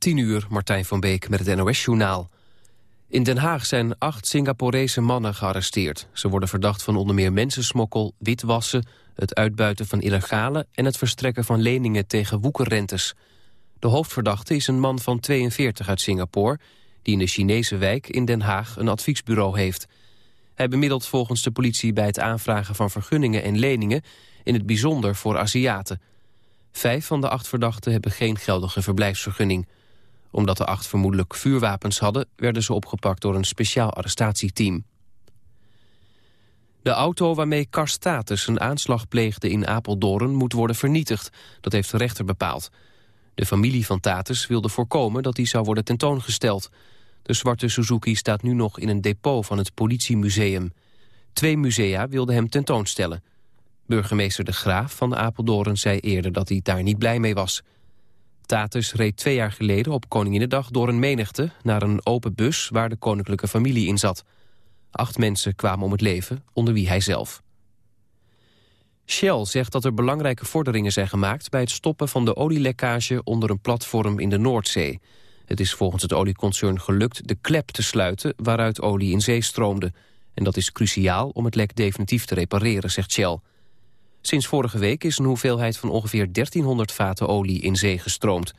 10 uur, Martijn van Beek met het NOS-journaal. In Den Haag zijn acht Singaporese mannen gearresteerd. Ze worden verdacht van onder meer mensensmokkel, witwassen... het uitbuiten van illegale en het verstrekken van leningen tegen woekerrentes. De hoofdverdachte is een man van 42 uit Singapore... die in de Chinese wijk in Den Haag een adviesbureau heeft. Hij bemiddelt volgens de politie bij het aanvragen van vergunningen en leningen... in het bijzonder voor Aziaten. Vijf van de acht verdachten hebben geen geldige verblijfsvergunning omdat de acht vermoedelijk vuurwapens hadden... werden ze opgepakt door een speciaal arrestatieteam. De auto waarmee Karstatus een aanslag pleegde in Apeldoorn... moet worden vernietigd. Dat heeft de rechter bepaald. De familie van Tatus wilde voorkomen dat hij zou worden tentoongesteld. De zwarte Suzuki staat nu nog in een depot van het politiemuseum. Twee musea wilden hem tentoonstellen. Burgemeester De Graaf van Apeldoorn zei eerder dat hij daar niet blij mee was... Tatus reed twee jaar geleden op Koninginnedag door een menigte... naar een open bus waar de koninklijke familie in zat. Acht mensen kwamen om het leven, onder wie hij zelf. Shell zegt dat er belangrijke vorderingen zijn gemaakt... bij het stoppen van de olielekkage onder een platform in de Noordzee. Het is volgens het olieconcern gelukt de klep te sluiten... waaruit olie in zee stroomde. En dat is cruciaal om het lek definitief te repareren, zegt Shell. Sinds vorige week is een hoeveelheid van ongeveer 1300 vaten olie in zee gestroomd.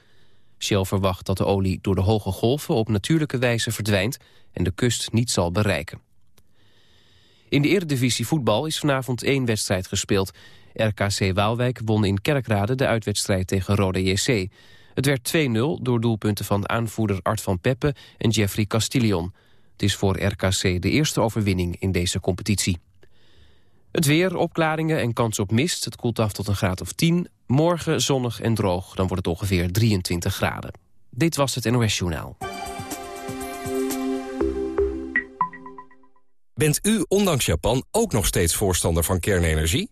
Shell verwacht dat de olie door de hoge golven op natuurlijke wijze verdwijnt en de kust niet zal bereiken. In de Eredivisie voetbal is vanavond één wedstrijd gespeeld. RKC Waalwijk won in Kerkrade de uitwedstrijd tegen Rode JC. Het werd 2-0 door doelpunten van aanvoerder Art van Peppe en Jeffrey Castillon. Het is voor RKC de eerste overwinning in deze competitie. Het weer, opklaringen en kans op mist. Het koelt af tot een graad of 10. Morgen zonnig en droog, dan wordt het ongeveer 23 graden. Dit was het NOS Journaal. Bent u ondanks Japan ook nog steeds voorstander van kernenergie?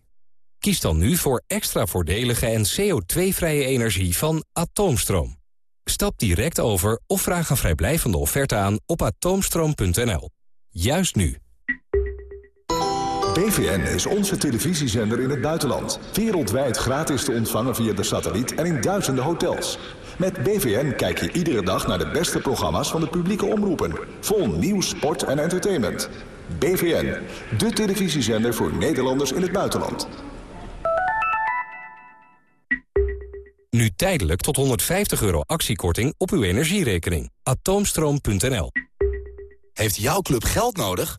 Kies dan nu voor extra voordelige en CO2-vrije energie van Atoomstroom. Stap direct over of vraag een vrijblijvende offerte aan op atoomstroom.nl. Juist nu. BVN is onze televisiezender in het buitenland. Wereldwijd gratis te ontvangen via de satelliet en in duizenden hotels. Met BVN kijk je iedere dag naar de beste programma's van de publieke omroepen. Vol nieuws, sport en entertainment. BVN, de televisiezender voor Nederlanders in het buitenland. Nu tijdelijk tot 150 euro actiekorting op uw energierekening. Atoomstroom.nl Heeft jouw club geld nodig?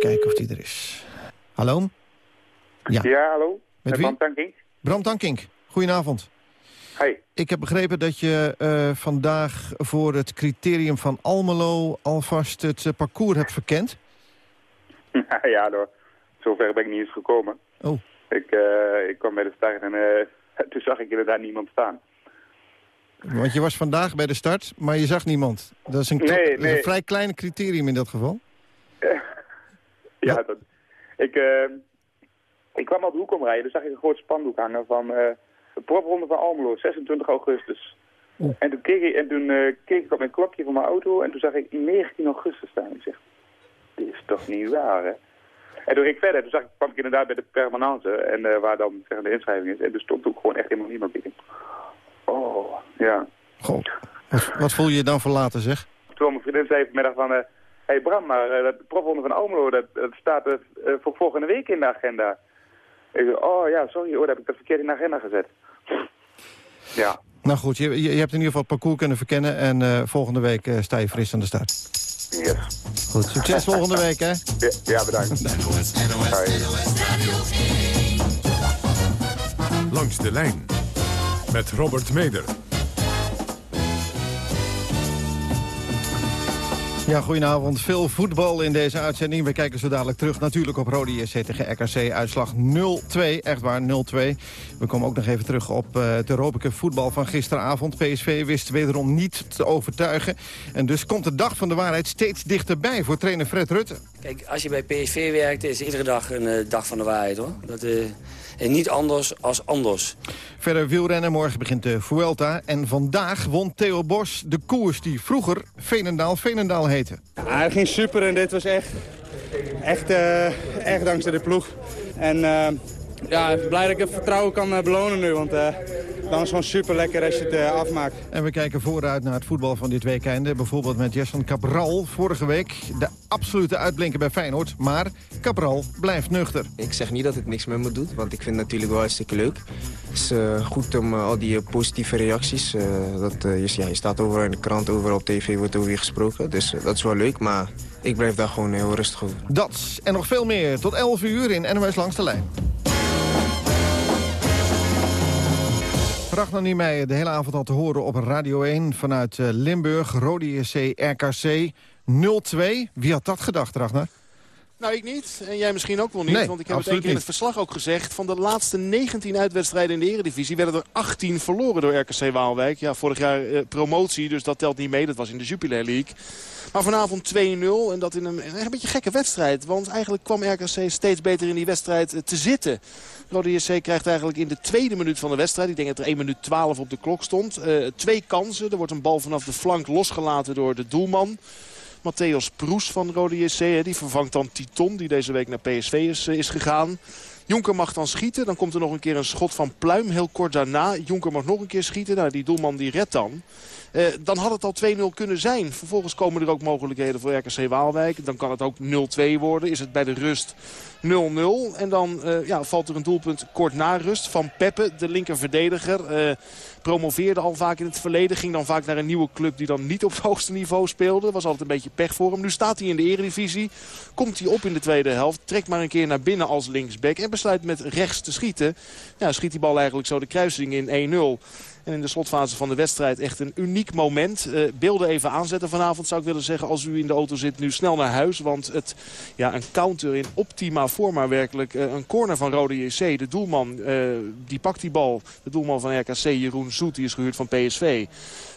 Kijken of die er is. Hallo? Ja, ja hallo. Met wie? Bram Tankink. Bram Tankink, goedenavond. Hi. Ik heb begrepen dat je uh, vandaag voor het criterium van Almelo... alvast het uh, parcours hebt verkend. ja, door. zover ben ik niet eens gekomen. Oh. Ik, uh, ik kwam bij de start en toen zag ik inderdaad niemand staan. Want je was vandaag bij de start, maar je zag niemand. Dat is een, nee, nee. een vrij klein criterium in dat geval. ja, dat, ik, uh, ik kwam op de hoek omrijden, dus zag ik een groot spandoek hangen van uh, de propronde van Almelo, 26 augustus. En toen, keek ik, en toen uh, keek ik op mijn klokje van mijn auto en toen zag ik 19 augustus staan. Ik zeg, dit is toch niet waar, hè? En toen ging ik verder, toen zag ik, kwam ik inderdaad bij de permanente, en waar dan zeg, de inschrijving is. En er stond ook gewoon echt helemaal niemand. Denk, oh, ja. Goh, wat, wat voel je je dan verlaten, zeg? Toen mijn vriendin zei vanmiddag van... Hé hey Bram, maar uh, de profronde van Almelo, dat, dat staat uh, voor volgende week in de agenda. Ik zei, oh ja, sorry, hoor, dat heb ik dat verkeerd in de agenda gezet. Ja. Nou goed, je, je, hebt in ieder geval het parcours kunnen verkennen... en uh, volgende week sta je fris aan de start. Yes. Goed, succes volgende week, hè? Ja, ja bedankt. Langs de lijn met Robert Meder. Ja, goedenavond. Veel voetbal in deze uitzending. We kijken zo dadelijk terug natuurlijk op Rode JC tegen RKC. Uitslag 0-2, echt waar, 0-2. We komen ook nog even terug op uh, het Europa voetbal van gisteravond. PSV wist wederom niet te overtuigen. En dus komt de dag van de waarheid steeds dichterbij voor trainer Fred Rutte. Kijk, als je bij PSV werkt, is iedere dag een uh, dag van de waarheid, hoor. Dat, uh, en niet anders als anders. Verder wielrennen, morgen begint de Vuelta. En vandaag won Theo Bos de koers die vroeger Veenendaal-Veenendaal heette. Ja, het ging super en dit was echt, echt, uh, echt dankzij de ploeg. En uh, ja, blij dat ik het vertrouwen kan uh, belonen nu. Want dan is het gewoon super lekker als je het afmaakt. En we kijken vooruit naar het voetbal van dit weekend. Bijvoorbeeld met Jason Cabral vorige week. De absolute uitblinker bij Feyenoord. Maar Cabral blijft nuchter. Ik zeg niet dat het niks met me doet, want ik vind het natuurlijk wel hartstikke leuk. Het is uh, goed om uh, al die uh, positieve reacties. dat, je, ja, je staat overal in de krant, overal op tv wordt over je gesproken. Dus dat is wel leuk, maar ik blijf daar gewoon heel rustig over. Dat en nog veel meer. Tot 11 uur in NOS Langs de Lijn. Ragnar Niemeyer, de hele avond al te horen op Radio 1 vanuit Limburg. Rode JC RKC 0-2. Wie had dat gedacht, Ragnar? Nou, ik niet. En jij misschien ook wel niet. Nee, want ik heb het één keer in het verslag ook gezegd. Van de laatste 19 uitwedstrijden in de Eredivisie werden er 18 verloren door RKC Waalwijk. Ja, vorig jaar eh, promotie, dus dat telt niet mee. Dat was in de Jupiler League. Maar vanavond 2-0 en dat in een, een beetje gekke wedstrijd. Want eigenlijk kwam RKC steeds beter in die wedstrijd te zitten. Rode JC krijgt eigenlijk in de tweede minuut van de wedstrijd... ik denk dat er 1 minuut 12 op de klok stond... Uh, twee kansen. Er wordt een bal vanaf de flank losgelaten door de doelman... Matthäus Proes van Rode JC. Die vervangt dan Titon die deze week naar PSV is, is gegaan. Jonker mag dan schieten. Dan komt er nog een keer een schot van Pluim. Heel kort daarna. Jonker mag nog een keer schieten. Nou, die doelman die redt dan. Uh, dan had het al 2-0 kunnen zijn. Vervolgens komen er ook mogelijkheden voor RKC Waalwijk. Dan kan het ook 0-2 worden. Is het bij de rust 0-0. En dan uh, ja, valt er een doelpunt kort na rust van Peppe, de linker verdediger. Uh, promoveerde al vaak in het verleden. Ging dan vaak naar een nieuwe club die dan niet op het hoogste niveau speelde. Was altijd een beetje pech voor hem. Nu staat hij in de eredivisie. Komt hij op in de tweede helft. Trekt maar een keer naar binnen als linksback. En besluit met rechts te schieten. Ja, schiet die bal eigenlijk zo de kruising in 1-0. En in de slotfase van de wedstrijd echt een uniek moment. Uh, beelden even aanzetten vanavond zou ik willen zeggen. Als u in de auto zit, nu snel naar huis. Want het, ja, een counter in optima forma werkelijk. Uh, een corner van Rode JC. De doelman uh, die pakt die bal. De doelman van RKC, Jeroen Zoet, die is gehuurd van PSV.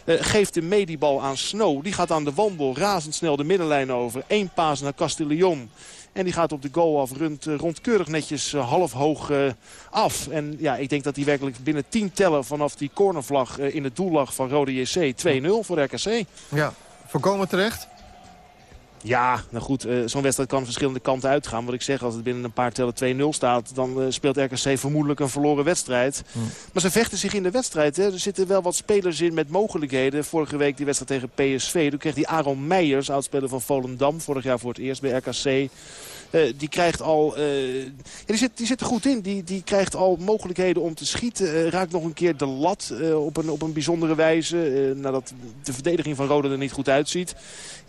Geeft de medibal aan Snow. Die gaat aan de wandel razendsnel de middenlijn over. Eén paas naar Castillon. En die gaat op de goal af rond, rond keurig netjes uh, half hoog uh, af. En ja, ik denk dat hij werkelijk binnen 10 tellen vanaf die cornervlag in het doel lag van Rode JC. 2-0 voor RKC. Ja, voorkomen terecht. Ja, nou goed, uh, zo'n wedstrijd kan verschillende kanten uitgaan. Wat ik zeg, als het binnen een paar tellen 2-0 staat... dan uh, speelt RKC vermoedelijk een verloren wedstrijd. Hm. Maar ze vechten zich in de wedstrijd. Hè. Er zitten wel wat spelers in met mogelijkheden. Vorige week die wedstrijd tegen PSV. Toen kreeg die Aaron Meijers, oudspeler van Volendam... vorig jaar voor het eerst bij RKC... Uh, die krijgt al... Uh, ja, die, zit, die zit er goed in. Die, die krijgt al mogelijkheden om te schieten. Uh, raakt nog een keer de lat op, een, op een bijzondere wijze. nadat de verdediging van Rode er niet goed uitziet.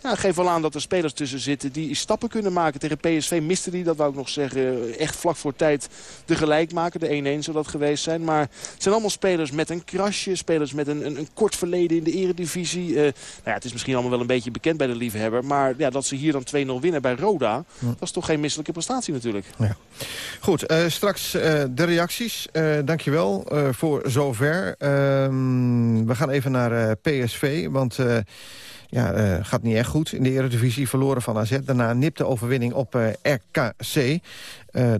Ja, geef wel aan dat er spelers tussen zitten die stappen kunnen maken. Tegen PSV miste die, dat wou ik nog zeggen, echt vlak voor tijd de gelijk maken. De 1-1 zou dat geweest zijn. Maar het zijn allemaal spelers met een krasje. Spelers met een, een, een kort verleden in de eredivisie. nou ja, het is misschien allemaal wel een beetje bekend bij de liefhebber. Maar ja, dat ze hier dan 2-0 winnen bij Roda, dat is toch geen misselijke prestatie natuurlijk. Ja. Goed, uh, straks uh, de reacties. Uh, dankjewel voor zover. Ehm, we gaan even naar PSV, want... Ja, gaat niet echt goed in de Eredivisie. Verloren van AZ. Daarna nipte overwinning op RKC.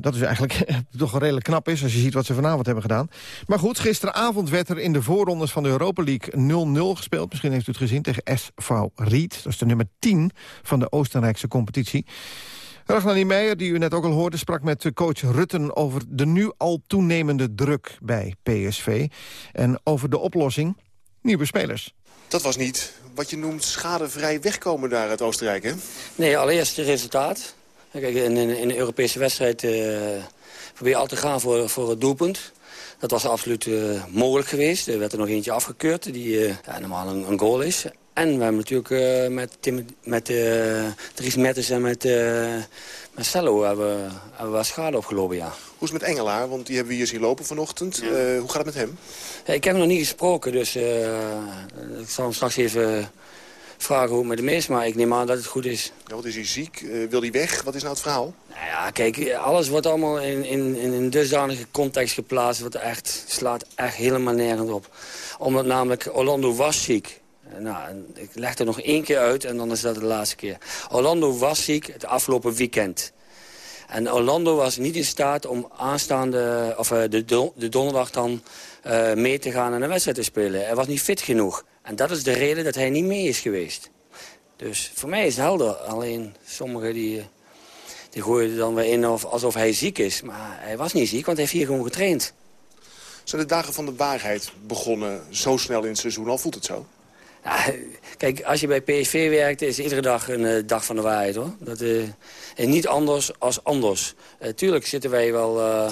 dat is eigenlijk toch redelijk knap is als je ziet wat ze vanavond hebben gedaan. Maar goed, gisteravond werd er in de voorrondes van de Europa League 0-0 gespeeld. Misschien heeft u het gezien tegen SV Ried. Dat is de nummer 10 van de Oostenrijkse competitie. Ragnar Niemeyer, die u net ook al hoorde... sprak met coach Rutten over de nu al toenemende druk bij PSV... en over de oplossing nieuwe spelers. Dat was niet wat je noemt schadevrij wegkomen daar uit Oostenrijk, hè? Nee, allereerst het resultaat. Kijk, in, in, in een Europese wedstrijd uh, probeer je altijd te gaan voor, voor het doelpunt. Dat was absoluut uh, mogelijk geweest. Er werd er nog eentje afgekeurd die uh, ja, normaal een, een goal is. En we hebben natuurlijk uh, met, Tim, met uh, Dries Metters en met, uh, met Cello hebben, hebben we wat schade opgelopen, ja. Hoe is het met Engelaar? Want die hebben we hier zien lopen vanochtend. Ja. hoe gaat het met hem? Ja, ik heb hem nog niet gesproken, dus ik zal hem straks even vragen hoe het met hem is, maar ik neem aan dat het goed is. Ja, wat is hij ziek? Wil hij weg? Wat is nou het verhaal? Nou ja, kijk, alles wordt allemaal in, in, in een dusdanige context geplaatst... wat echt, slaat echt helemaal nergens op. Omdat namelijk Orlando was ziek. Nou, ik leg het nog één keer uit en dan is dat de laatste keer. Orlando was ziek het afgelopen weekend. En Orlando was niet in staat om aanstaande, of eh, de, de donderdag dan uh, mee te gaan en een wedstrijd te spelen. Hij was niet fit genoeg. En dat is de reden dat hij niet mee is geweest. Dus voor mij is het helder. Alleen sommigen die, die gooien dan weer in of, alsof hij ziek is. Maar hij was niet ziek, want hij heeft hier gewoon getraind. Zijn de dagen van de waarheid begonnen zo snel in het seizoen? Al voelt het zo? Kijk, als je bij PSV werkt, is iedere dag een uh, dag van de waarheid, hoor. Dat uh, niet anders als anders. Uh, tuurlijk zitten wij wel,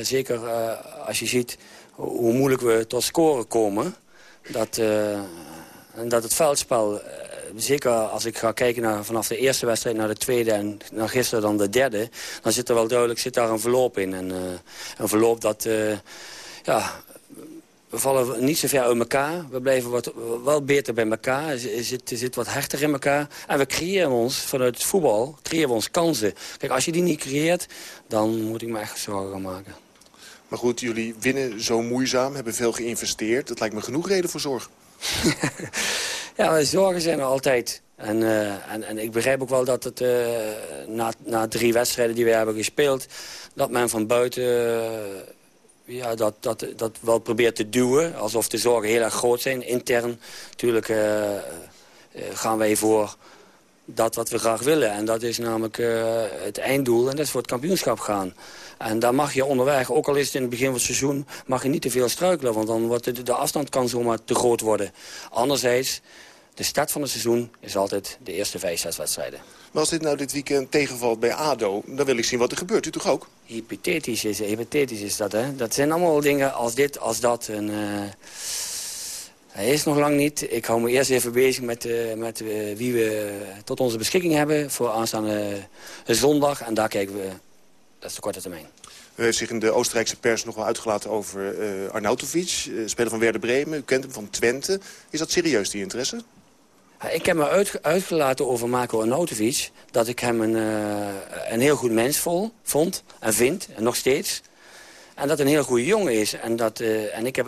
zeker als je ziet hoe moeilijk we tot scoren komen... dat, dat het veldspel, zeker als ik ga kijken naar, vanaf de eerste wedstrijd naar de tweede... en naar gisteren dan de derde, dan zit er wel duidelijk zit daar een verloop in. En, een verloop dat... ja, we vallen niet zo ver uit elkaar. We blijven wat, wel beter bij elkaar. Er zit, zit wat hechter in elkaar. En we creëren ons, vanuit het voetbal, creëren we ons kansen. Kijk, als je die niet creëert, dan moet ik me echt zorgen maken. Maar goed, jullie winnen zo moeizaam, hebben veel geïnvesteerd. Dat lijkt me genoeg reden voor zorg. ja, zorgen zijn er altijd. En, uh, en, en, ik begrijp ook wel dat het uh, na, na drie wedstrijden die we hebben gespeeld... dat men van buiten... Uh, ja, dat, dat, dat wel probeert te duwen. Alsof de zorgen heel erg groot zijn. Intern natuurlijk uh, gaan wij voor dat wat we graag willen. En dat is namelijk uh, het einddoel. En dat is voor het kampioenschap gaan. En daar mag je onderweg, ook al is het in het begin van het seizoen... mag je niet te veel struikelen, want dan wordt de, de afstand kan zomaar te groot worden. Anderzijds, de start van het seizoen is altijd de eerste vijf, zes wedstrijden. Maar als dit nou dit weekend tegenvalt bij ADO, dan wil ik zien wat er gebeurt. U toch ook? Hypothetisch is, hypothetisch is dat, hè. Dat zijn allemaal dingen als dit, als dat. En, uh, hij is nog lang niet. Ik hou me eerst even bezig met, uh, met uh, wie we tot onze beschikking hebben... voor aanstaande zondag. En daar kijken we, dat is de korte termijn. U heeft zich in de Oostenrijkse pers nog wel uitgelaten over Arnautovic, speler van Werder Bremen. U kent hem van Twente. Is dat serieus, die interesse? Ik heb me uitgelaten over Marco Arnautovic... dat ik hem een, uh, een heel goed mens vol, vond en vind, en nog steeds. En dat een heel goede jongen is. En, dat, uh, en ik heb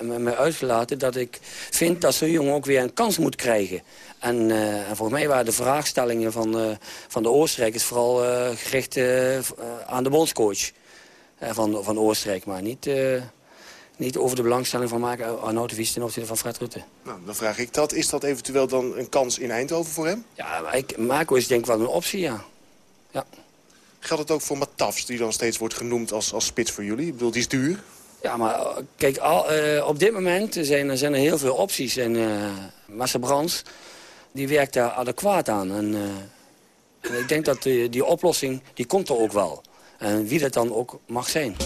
me uitgelaten dat ik vind dat zo'n jongen ook weer een kans moet krijgen. En, uh, en volgens mij waren de vraagstellingen van, van de Oostenrijkers vooral gericht aan de bondscoach van, van Oostenrijk. Maar niet niet over de belangstelling van maken Arnautovic ten opzichte van Fred Rutte. Nou, dan vraag ik dat. Is dat eventueel dan een kans in Eindhoven voor hem? Ja, ik, Marco is denk ik wel een optie, ja. ja. Geldt het ook voor Matafs, die dan steeds wordt genoemd als, als spits voor jullie? Ik bedoel, die is duur. Ja, maar eh, kijk, al, uh, op dit moment zijn, zijn er heel veel opties. En uh, Marcel Brands, die werkt daar adequaat aan. En, uh, en ik denk dat die, die oplossing, die komt er ook wel. En wie dat dan ook mag zijn.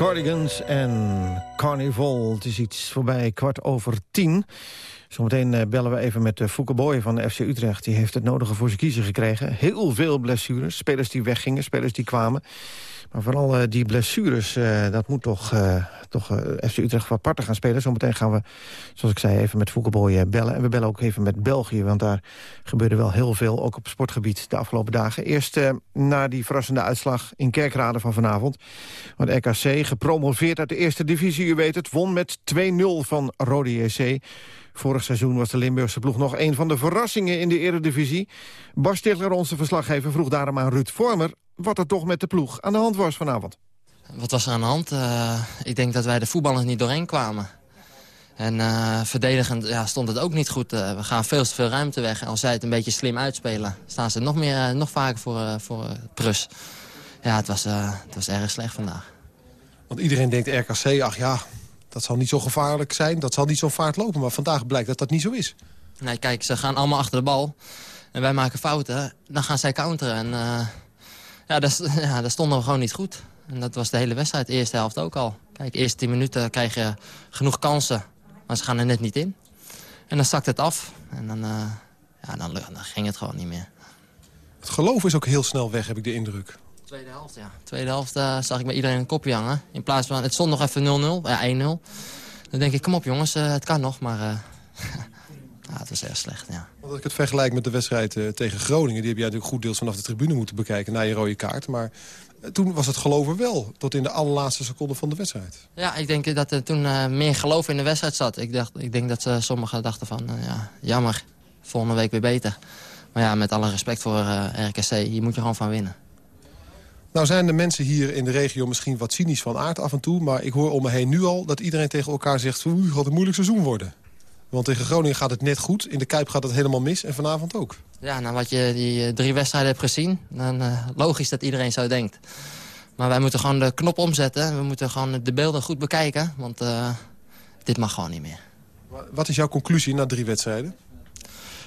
Cardigans en Carnival. Het is iets voorbij kwart over tien. Zometeen eh, bellen we even met Fouke Boy van de FC Utrecht. Die heeft het nodige voor zijn kiezen gekregen. Heel veel blessures. Spelers die weggingen, spelers die kwamen. Maar vooral uh, die blessures, uh, dat moet toch, toch FC Utrecht wat aparter gaan spelen. Zometeen gaan we, zoals ik zei, even met Foukeboy bellen. En we bellen ook even met België, want daar gebeurde wel heel veel... ook op sportgebied de afgelopen dagen. Eerst naar die verrassende uitslag in Kerkrade van vanavond. Want RKC, gepromoveerd uit de eerste divisie, u weet het... won met 2-0 van Rode JC. Vorig seizoen was de Limburgse ploeg nog een van de verrassingen in de eredivisie. Bas Stigler, onze verslaggever, vroeg daarom aan Ruud Vormer... wat er toch met de ploeg aan de hand was vanavond. Wat was er aan de hand? Uh, ik denk dat wij de voetballers niet doorheen kwamen. En uh, verdedigend ja, stond het ook niet goed. Uh, we gaan veel te veel ruimte weg. En als zij het een beetje slim uitspelen... staan ze nog, meer, nog vaker voor, voor Prus. Ja, het was, het was erg slecht vandaag. Want iedereen denkt RKC, ach ja, dat zal niet zo gevaarlijk zijn. Dat zal niet zo vaart lopen. Maar vandaag blijkt dat dat niet zo is. Nee, kijk, ze gaan allemaal achter de bal. En wij maken fouten. Dan gaan zij counteren. En ja, dat, ja, dat stonden we gewoon niet goed. En dat was de hele wedstrijd, de eerste helft ook al. Kijk, de eerste tien minuten krijg je genoeg kansen. Maar ze gaan er net niet in. En dan zakt het af. En dan, uh, ja, dan, dan ging het gewoon niet meer. Het geloof is ook heel snel weg, heb ik de indruk. Tweede helft, ja. Tweede helft uh, zag ik bij iedereen een kopje hangen. In plaats van, het stond nog even 0-0, ja 1-0. Dan denk ik, kom op jongens, uh, het kan nog, maar ja, het was erg slecht, ja. Als ik het vergelijk met de wedstrijd tegen Groningen... die heb jij natuurlijk goed deels vanaf de tribune moeten bekijken... na je rode kaart, maar toen was het geloof er wel. Tot in de allerlaatste seconde van de wedstrijd. Ja, ik denk dat er toen meer geloof in de wedstrijd zat. Ik, dacht, ik denk dat sommigen dachten van, ja, jammer, volgende week weer beter. Maar ja, met alle respect voor RKC, hier moet je gewoon van winnen. Nou zijn de mensen hier in de regio misschien wat cynisch van aard af en toe... maar ik hoor om me heen nu al dat iedereen tegen elkaar zegt... het gaat een moeilijk seizoen worden. Want tegen Groningen gaat het net goed. In de Kuip gaat het helemaal mis en vanavond ook. Ja, nou wat je die eh, drie wedstrijden hebt gezien... dan uh, logisch dat iedereen zo denkt. Maar wij moeten gewoon de knop omzetten. We moeten gewoon de beelden goed bekijken. Want uh, dit mag gewoon niet meer. Wat is jouw conclusie na drie wedstrijden?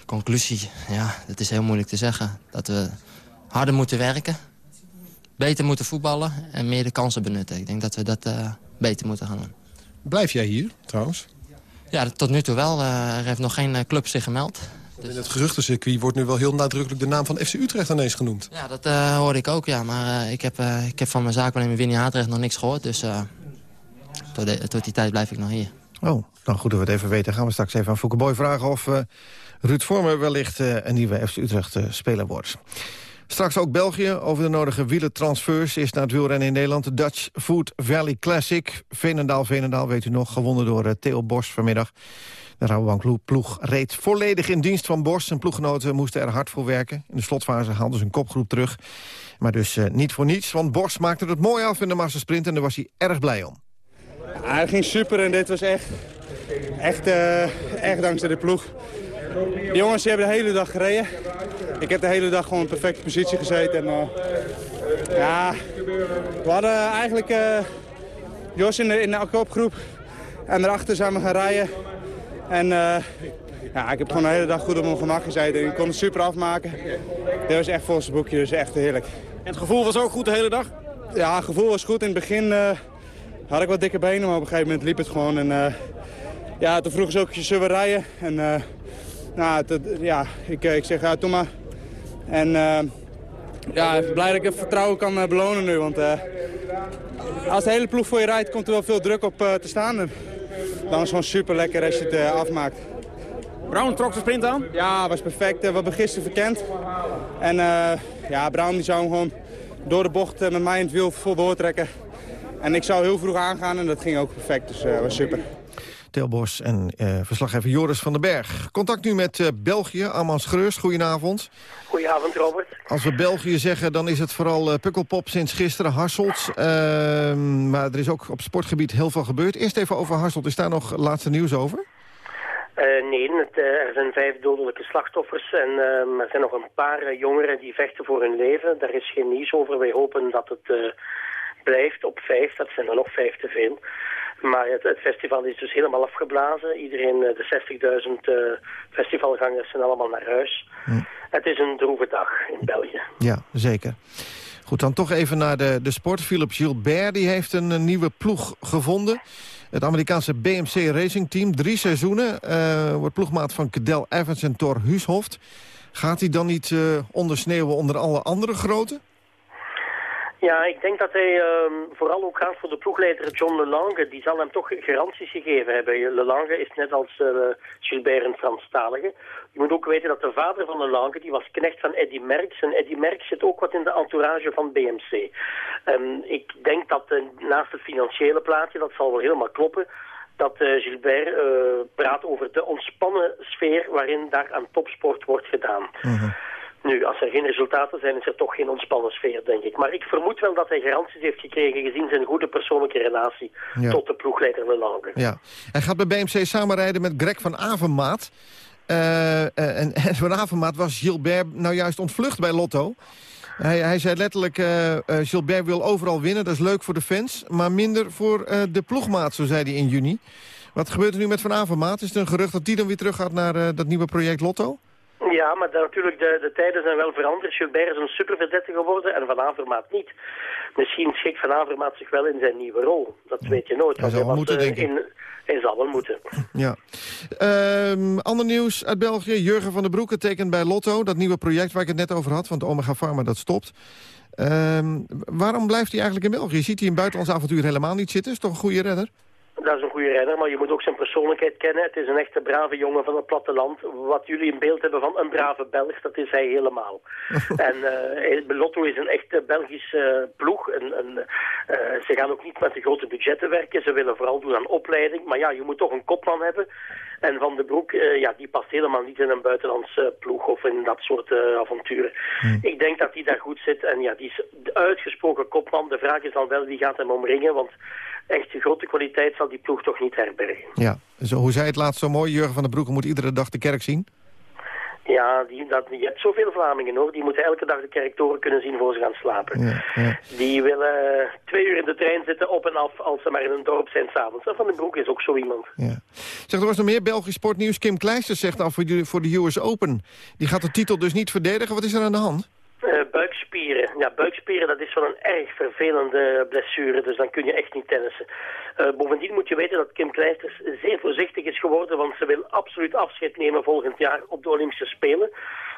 Conclusie? Ja, dat is heel moeilijk te zeggen. Dat we harder moeten werken beter moeten voetballen en meer de kansen benutten. Ik denk dat we dat uh, beter moeten gaan doen. Blijf jij hier, trouwens? Ja, tot nu toe wel. Er heeft nog geen club zich gemeld. Dus... In het geruchtencircuit wordt nu wel heel nadrukkelijk de naam van FC Utrecht ineens genoemd. Ja, dat uh, hoorde ik ook, ja. Maar ik, heb, ik heb van mijn zaakwaarnemer Winnie Haatrecht nog niks gehoord. Dus tot, de, tot, die tijd blijf ik nog hier. Oh, dan goed dat we het even weten. Gaan we straks even aan Foukeboy vragen of Ruud Vormer wellicht een nieuwe FC Utrecht speler wordt. Straks ook België over de nodige wielentransfers. Is naar het wielrennen in Nederland de Dutch Food Valley Classic. Veenendaal, Veenendaal, weet u nog, gewonnen door uh, Theo Bos vanmiddag. De Rabobank-ploeg reed volledig in dienst van Bos. Zijn ploeggenoten moesten er hard voor werken. In de slotfase haalden ze een kopgroep terug. Maar dus uh, niet voor niets, want Bos maakte het mooi af in de massasprint... en daar was hij erg blij om. Hij ging super en dit was echt, echt, echt dankzij de ploeg. De jongens die hebben de hele dag gereden. Ik heb de hele dag gewoon in perfecte positie gezeten. En, uh, ja, we hadden eigenlijk uh, Jos in de, in de kopgroep. En daarachter zijn we gaan rijden. En uh, ja, ik heb gewoon de hele dag goed op mijn gemak gezeten. En ik kon het super afmaken. Dit was echt volgens het boekje, dus echt heerlijk. En het gevoel was ook goed de hele dag? Ja, het gevoel was goed. In het begin had ik wat dikke benen, maar op een gegeven moment liep het gewoon. En ja, toen vroegen ze ook, zullen we rijden? En nou, ja, ik, ik zeg, ja, doe maar. En uh, ja, blij dat ik het vertrouwen kan uh, belonen nu. Want uh, als de hele ploeg voor je rijdt, komt er wel veel druk op te staan. Dan is het gewoon super lekker als je het afmaakt. Brown trok de sprint aan? Ja, was perfect. we hebben gisteren verkend. En ja, Brown die zou hem gewoon door de bocht met mij in het wiel vol doortrekken. En ik zou heel vroeg aangaan en dat ging ook perfect. Dus dat was super. Telbos en uh, verslaggever Joris van den Berg. Contact nu met uh, België, Amans Greurs. Goedenavond. Goedenavond, Robert. Als we België zeggen, dan is het vooral uh, Pukkelpop sinds gisteren, Hasselt. Ehm, maar er is ook op sportgebied heel veel gebeurd. Eerst even over Hasselt. Is daar nog laatste nieuws over? nee, het, er zijn vijf dodelijke slachtoffers en ehm, er zijn nog een paar jongeren die vechten voor hun leven. Daar is geen nieuws over. Wij hopen dat het blijft op vijf. Dat zijn er nog vijf te veel. Maar het, het, festival is dus helemaal afgeblazen. Iedereen, eh, de 60.000 uh, eh, festivalgangers zijn allemaal naar huis. Hm. Het is een droeve dag in België. Ja, zeker. Goed, dan toch even naar de, de sport. Philip Gilbert die heeft een, een nieuwe ploeg gevonden. Het Amerikaanse BMC Racing Team. Drie seizoenen. eh, wordt ploegmaat van Cadel Evans en Thor Huushoft. Gaat hij dan niet eh, ondersneeuwen onder alle andere grote? Ja, ik denk dat hij ehm, vooral ook gaat voor de ploegleider John Lelange. Die zal hem toch garanties gegeven hebben. Lelange is net als uh, Gilbert een Franstalige. Je moet ook weten dat de vader van Lelange, die was knecht van Eddy Merckx. En Eddy Merckx zit ook wat in de entourage van BMC. En ik denk dat uh, naast het financiële plaatje, dat zal wel helemaal kloppen dat uh, Gilbert praat over de ontspannen sfeer waarin daar aan topsport wordt gedaan. -huh. Nu, als er geen resultaten zijn, is er toch geen ontspannen sfeer, denk ik. Maar ik vermoed wel dat hij garanties heeft gekregen gezien zijn goede persoonlijke relatie ja. tot de ploegleider Lelange. Ja. Hij gaat bij BMC samenrijden met Greg van Avermaat. Uh, en, en van Avermaat was Gilbert nou juist ontvlucht bij Lotto. Hij, hij zei letterlijk, uh, Gilbert wil overal winnen, dat is leuk voor de fans... maar minder voor de ploegmaat, zo zei hij in juni. Wat gebeurt er nu met Van Avermaat? Is het een gerucht dat die dan weer terug gaat naar dat nieuwe project Lotto? Ja, maar natuurlijk, de, de tijden zijn wel veranderd. Gilbert is een superverdette geworden en Van Avermaat niet. Misschien schikt Van Avermaat zich wel in zijn nieuwe rol. Dat weet je nooit. Hij zal wel moeten, denk ik. In, hij zal wel moeten. Ja. Um, ander nieuws uit België. Jurgen van der Broeke tekent bij Lotto. Dat nieuwe project waar ik het net over had, want Omega Pharma, dat stopt. Um, waarom blijft hij eigenlijk in België? Ziet hij een buitenlands avontuur helemaal niet zitten? Is toch een goede redder? Dat is een goede renner, maar je moet ook zijn persoonlijkheid kennen. Het is een echte brave jongen van het platteland. Wat jullie in beeld hebben van een brave Belg, dat is hij helemaal. en uh, Lotto is een echte Belgische uh, ploeg. En, en, uh, ze gaan ook niet met de grote budgetten werken. Ze willen vooral doen aan opleiding. Maar ja, je moet toch een kopman hebben. En Van den Broek, ja, die past helemaal niet in een buitenlandse ploeg of in dat soort avonturen. Hmm. Ik denk dat hij daar goed zit. En ja, die is de uitgesproken kopman. De vraag is dan wel wie gaat hem omringen, want echt de grote kwaliteit zal die ploeg toch niet herbergen. Ja, zo, hoe zei het laatst zo mooi, Jurgen van den Broeke moet iedere dag de kerk zien? Ja, die, dat, je hebt zoveel Vlamingen hoor. Die moeten elke dag de kerktoren kunnen zien voor ze gaan slapen. Ja, ja. Die willen twee uur in de trein zitten op en af als ze maar in een dorp zijn s'avonds. Van den Broek is ook zo iemand. Ja. Zeg, er was nog meer Belgisch sportnieuws. Kim Kleisters zegt de, voor de US Open. Die gaat de titel dus niet verdedigen. Wat is er aan de hand? Uh, buikspieren. Ja, buikspieren dat is wel een erg vervelende blessure, dus dan kun je echt niet tennissen. Uh, bovendien moet je weten dat Kim Kleisters zeer voorzichtig is geworden, want ze wil absoluut afscheid nemen volgend jaar op de Olympische Spelen.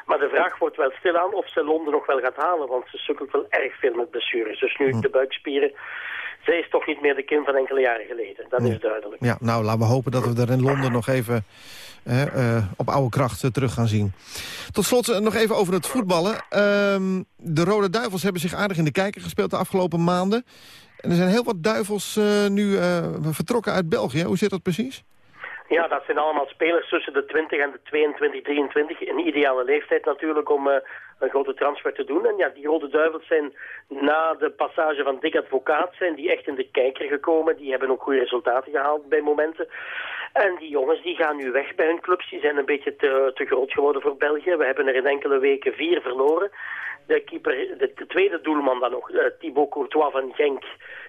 Maar de vraag wordt wel stilaan of ze Londen nog wel gaat halen, want ze sukkelt wel erg veel met blessures. Dus nu de buikspieren, zij is toch niet meer de Kim van enkele jaren geleden. Dat is duidelijk. Ja, nou, laten we hopen dat we er in Londen nog even op oude kracht uh, terug gaan zien. Tot slot nog even over het voetballen. Uh, de Rode Duivels hebben zich aardig in de kijker gespeeld de afgelopen maanden. En er zijn heel wat duivels nu vertrokken uit België. Hoe zit dat precies? Ja, dat zijn allemaal spelers tussen de 20 en de 22, 23. Een ideale leeftijd natuurlijk om een grote transfer te doen. En ja, die Rode Duivels zijn na de passage van Dick Advocaat... zijn die echt in de kijker gekomen. Die hebben ook goede resultaten gehaald bij momenten. En die jongens die gaan nu weg bij hun clubs. Die zijn een beetje te, te groot geworden voor België. We hebben er in enkele weken vier verloren. De, keeper, de, de tweede doelman dan nog, uh, Thibaut Courtois van Genk,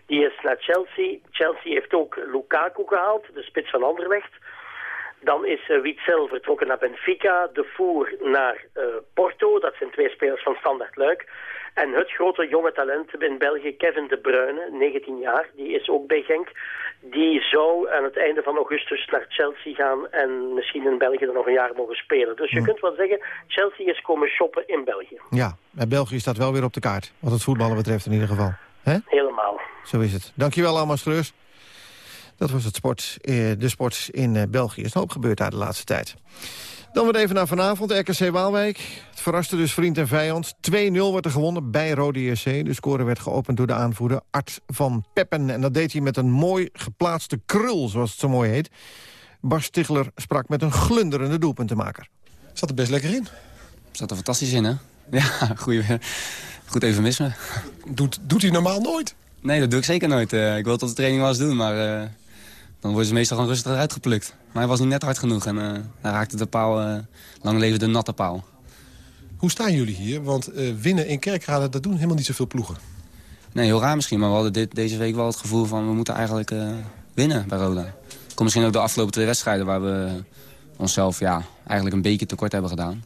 die is naar Chelsea. Chelsea heeft ook Lukaku gehaald, de spits van Anderlecht. Dan is uh, Witzel vertrokken naar Benfica, De Voer naar uh, Porto. Dat zijn twee spelers van Standard Luik. En het grote jonge talent in België, Kevin De Bruyne, 19 jaar, die is ook bij Genk. Die zou aan het einde van augustus naar Chelsea gaan en misschien in België er nog een jaar mogen spelen. Dus je kunt wel zeggen, Chelsea is komen shoppen in België. Ja, en België staat wel weer op de kaart, wat het voetballen betreft in ieder geval. He? Helemaal. Zo is het. Dankjewel, Alma Schreurs. Dat was het sport, de sport in België. Er is een hoop gebeurd daar de laatste tijd. Dan weer even naar vanavond, RKC Waalwijk. Het verraste dus vriend en vijand. 2-0 werd er gewonnen bij Rode JC. De score werd geopend door de aanvoerder Art van Peppen. En dat deed hij met een mooi geplaatste krul, zoals het zo mooi heet. Bas Stigler sprak met een glunderende doelpuntenmaker. Zat er best lekker in. Zat er fantastisch in, hè? Ja, goeie, goed eufemisme. Doet, doet hij normaal nooit? Nee, dat doe ik zeker nooit. Uh, ik wil tot de training wel eens doen, maar... Uh... Dan worden ze meestal gewoon rustig eruit geplukt. Maar hij was niet net hard genoeg en uh, hij raakte de paal, uh, lang leven de natte paal. Hoe staan jullie hier? Want uh, winnen in Kerkrade, dat doen helemaal niet zoveel ploegen. Nee, heel raar misschien. Maar we hadden dit, deze week wel het gevoel van we moeten eigenlijk winnen bij Roda. Komt misschien ook de afgelopen twee wedstrijden waar we onszelf ja, eigenlijk een beetje tekort hebben gedaan.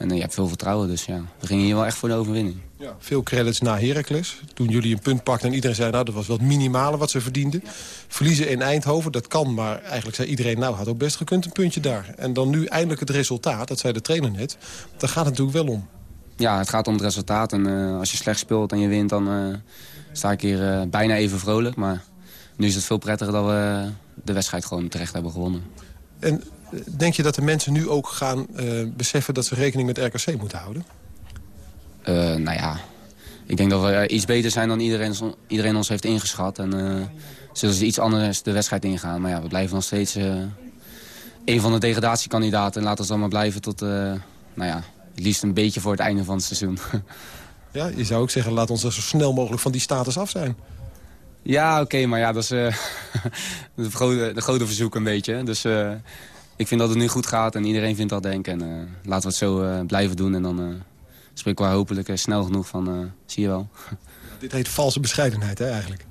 En je hebt veel vertrouwen, dus ja, we gingen hier wel echt voor de overwinning. Ja. Veel credits na Heracles. Toen jullie een punt pakten en iedereen zei... nou, dat was wel het minimale wat ze verdienden. Verliezen in Eindhoven, dat kan. Maar eigenlijk zei iedereen, nou, had ook best gekund een puntje daar. En dan nu eindelijk het resultaat, dat zei de trainer net. Daar gaat het natuurlijk wel om. Ja, het gaat om het resultaat. En uh, als je slecht speelt en je wint, dan uh, sta ik hier uh, bijna even vrolijk. Maar nu is het veel prettiger dat we de wedstrijd gewoon terecht hebben gewonnen. En denk je dat de mensen nu ook gaan beseffen dat ze rekening met RKC moeten houden? Uh, nou ja, ik denk dat we iets beter zijn dan iedereen, iedereen ons heeft ingeschat. En uh, zullen ze iets anders de wedstrijd ingaan. Maar ja, we blijven nog steeds een van de degradatiekandidaten. En laten we dan maar blijven tot, nou ja, het liefst een beetje voor het einde van het seizoen. ja, je zou ook zeggen, laat ons er zo snel mogelijk van die status af zijn. Ja, oké, okay, maar ja, dat is uh, de, grote, de grote verzoek een beetje. Dus uh, ik vind dat het nu goed gaat en iedereen vindt dat, denk. En uh, laten we het zo blijven doen en dan spreken we hopelijk snel genoeg van, zie je wel. Dit heet valse bescheidenheid, hè, eigenlijk?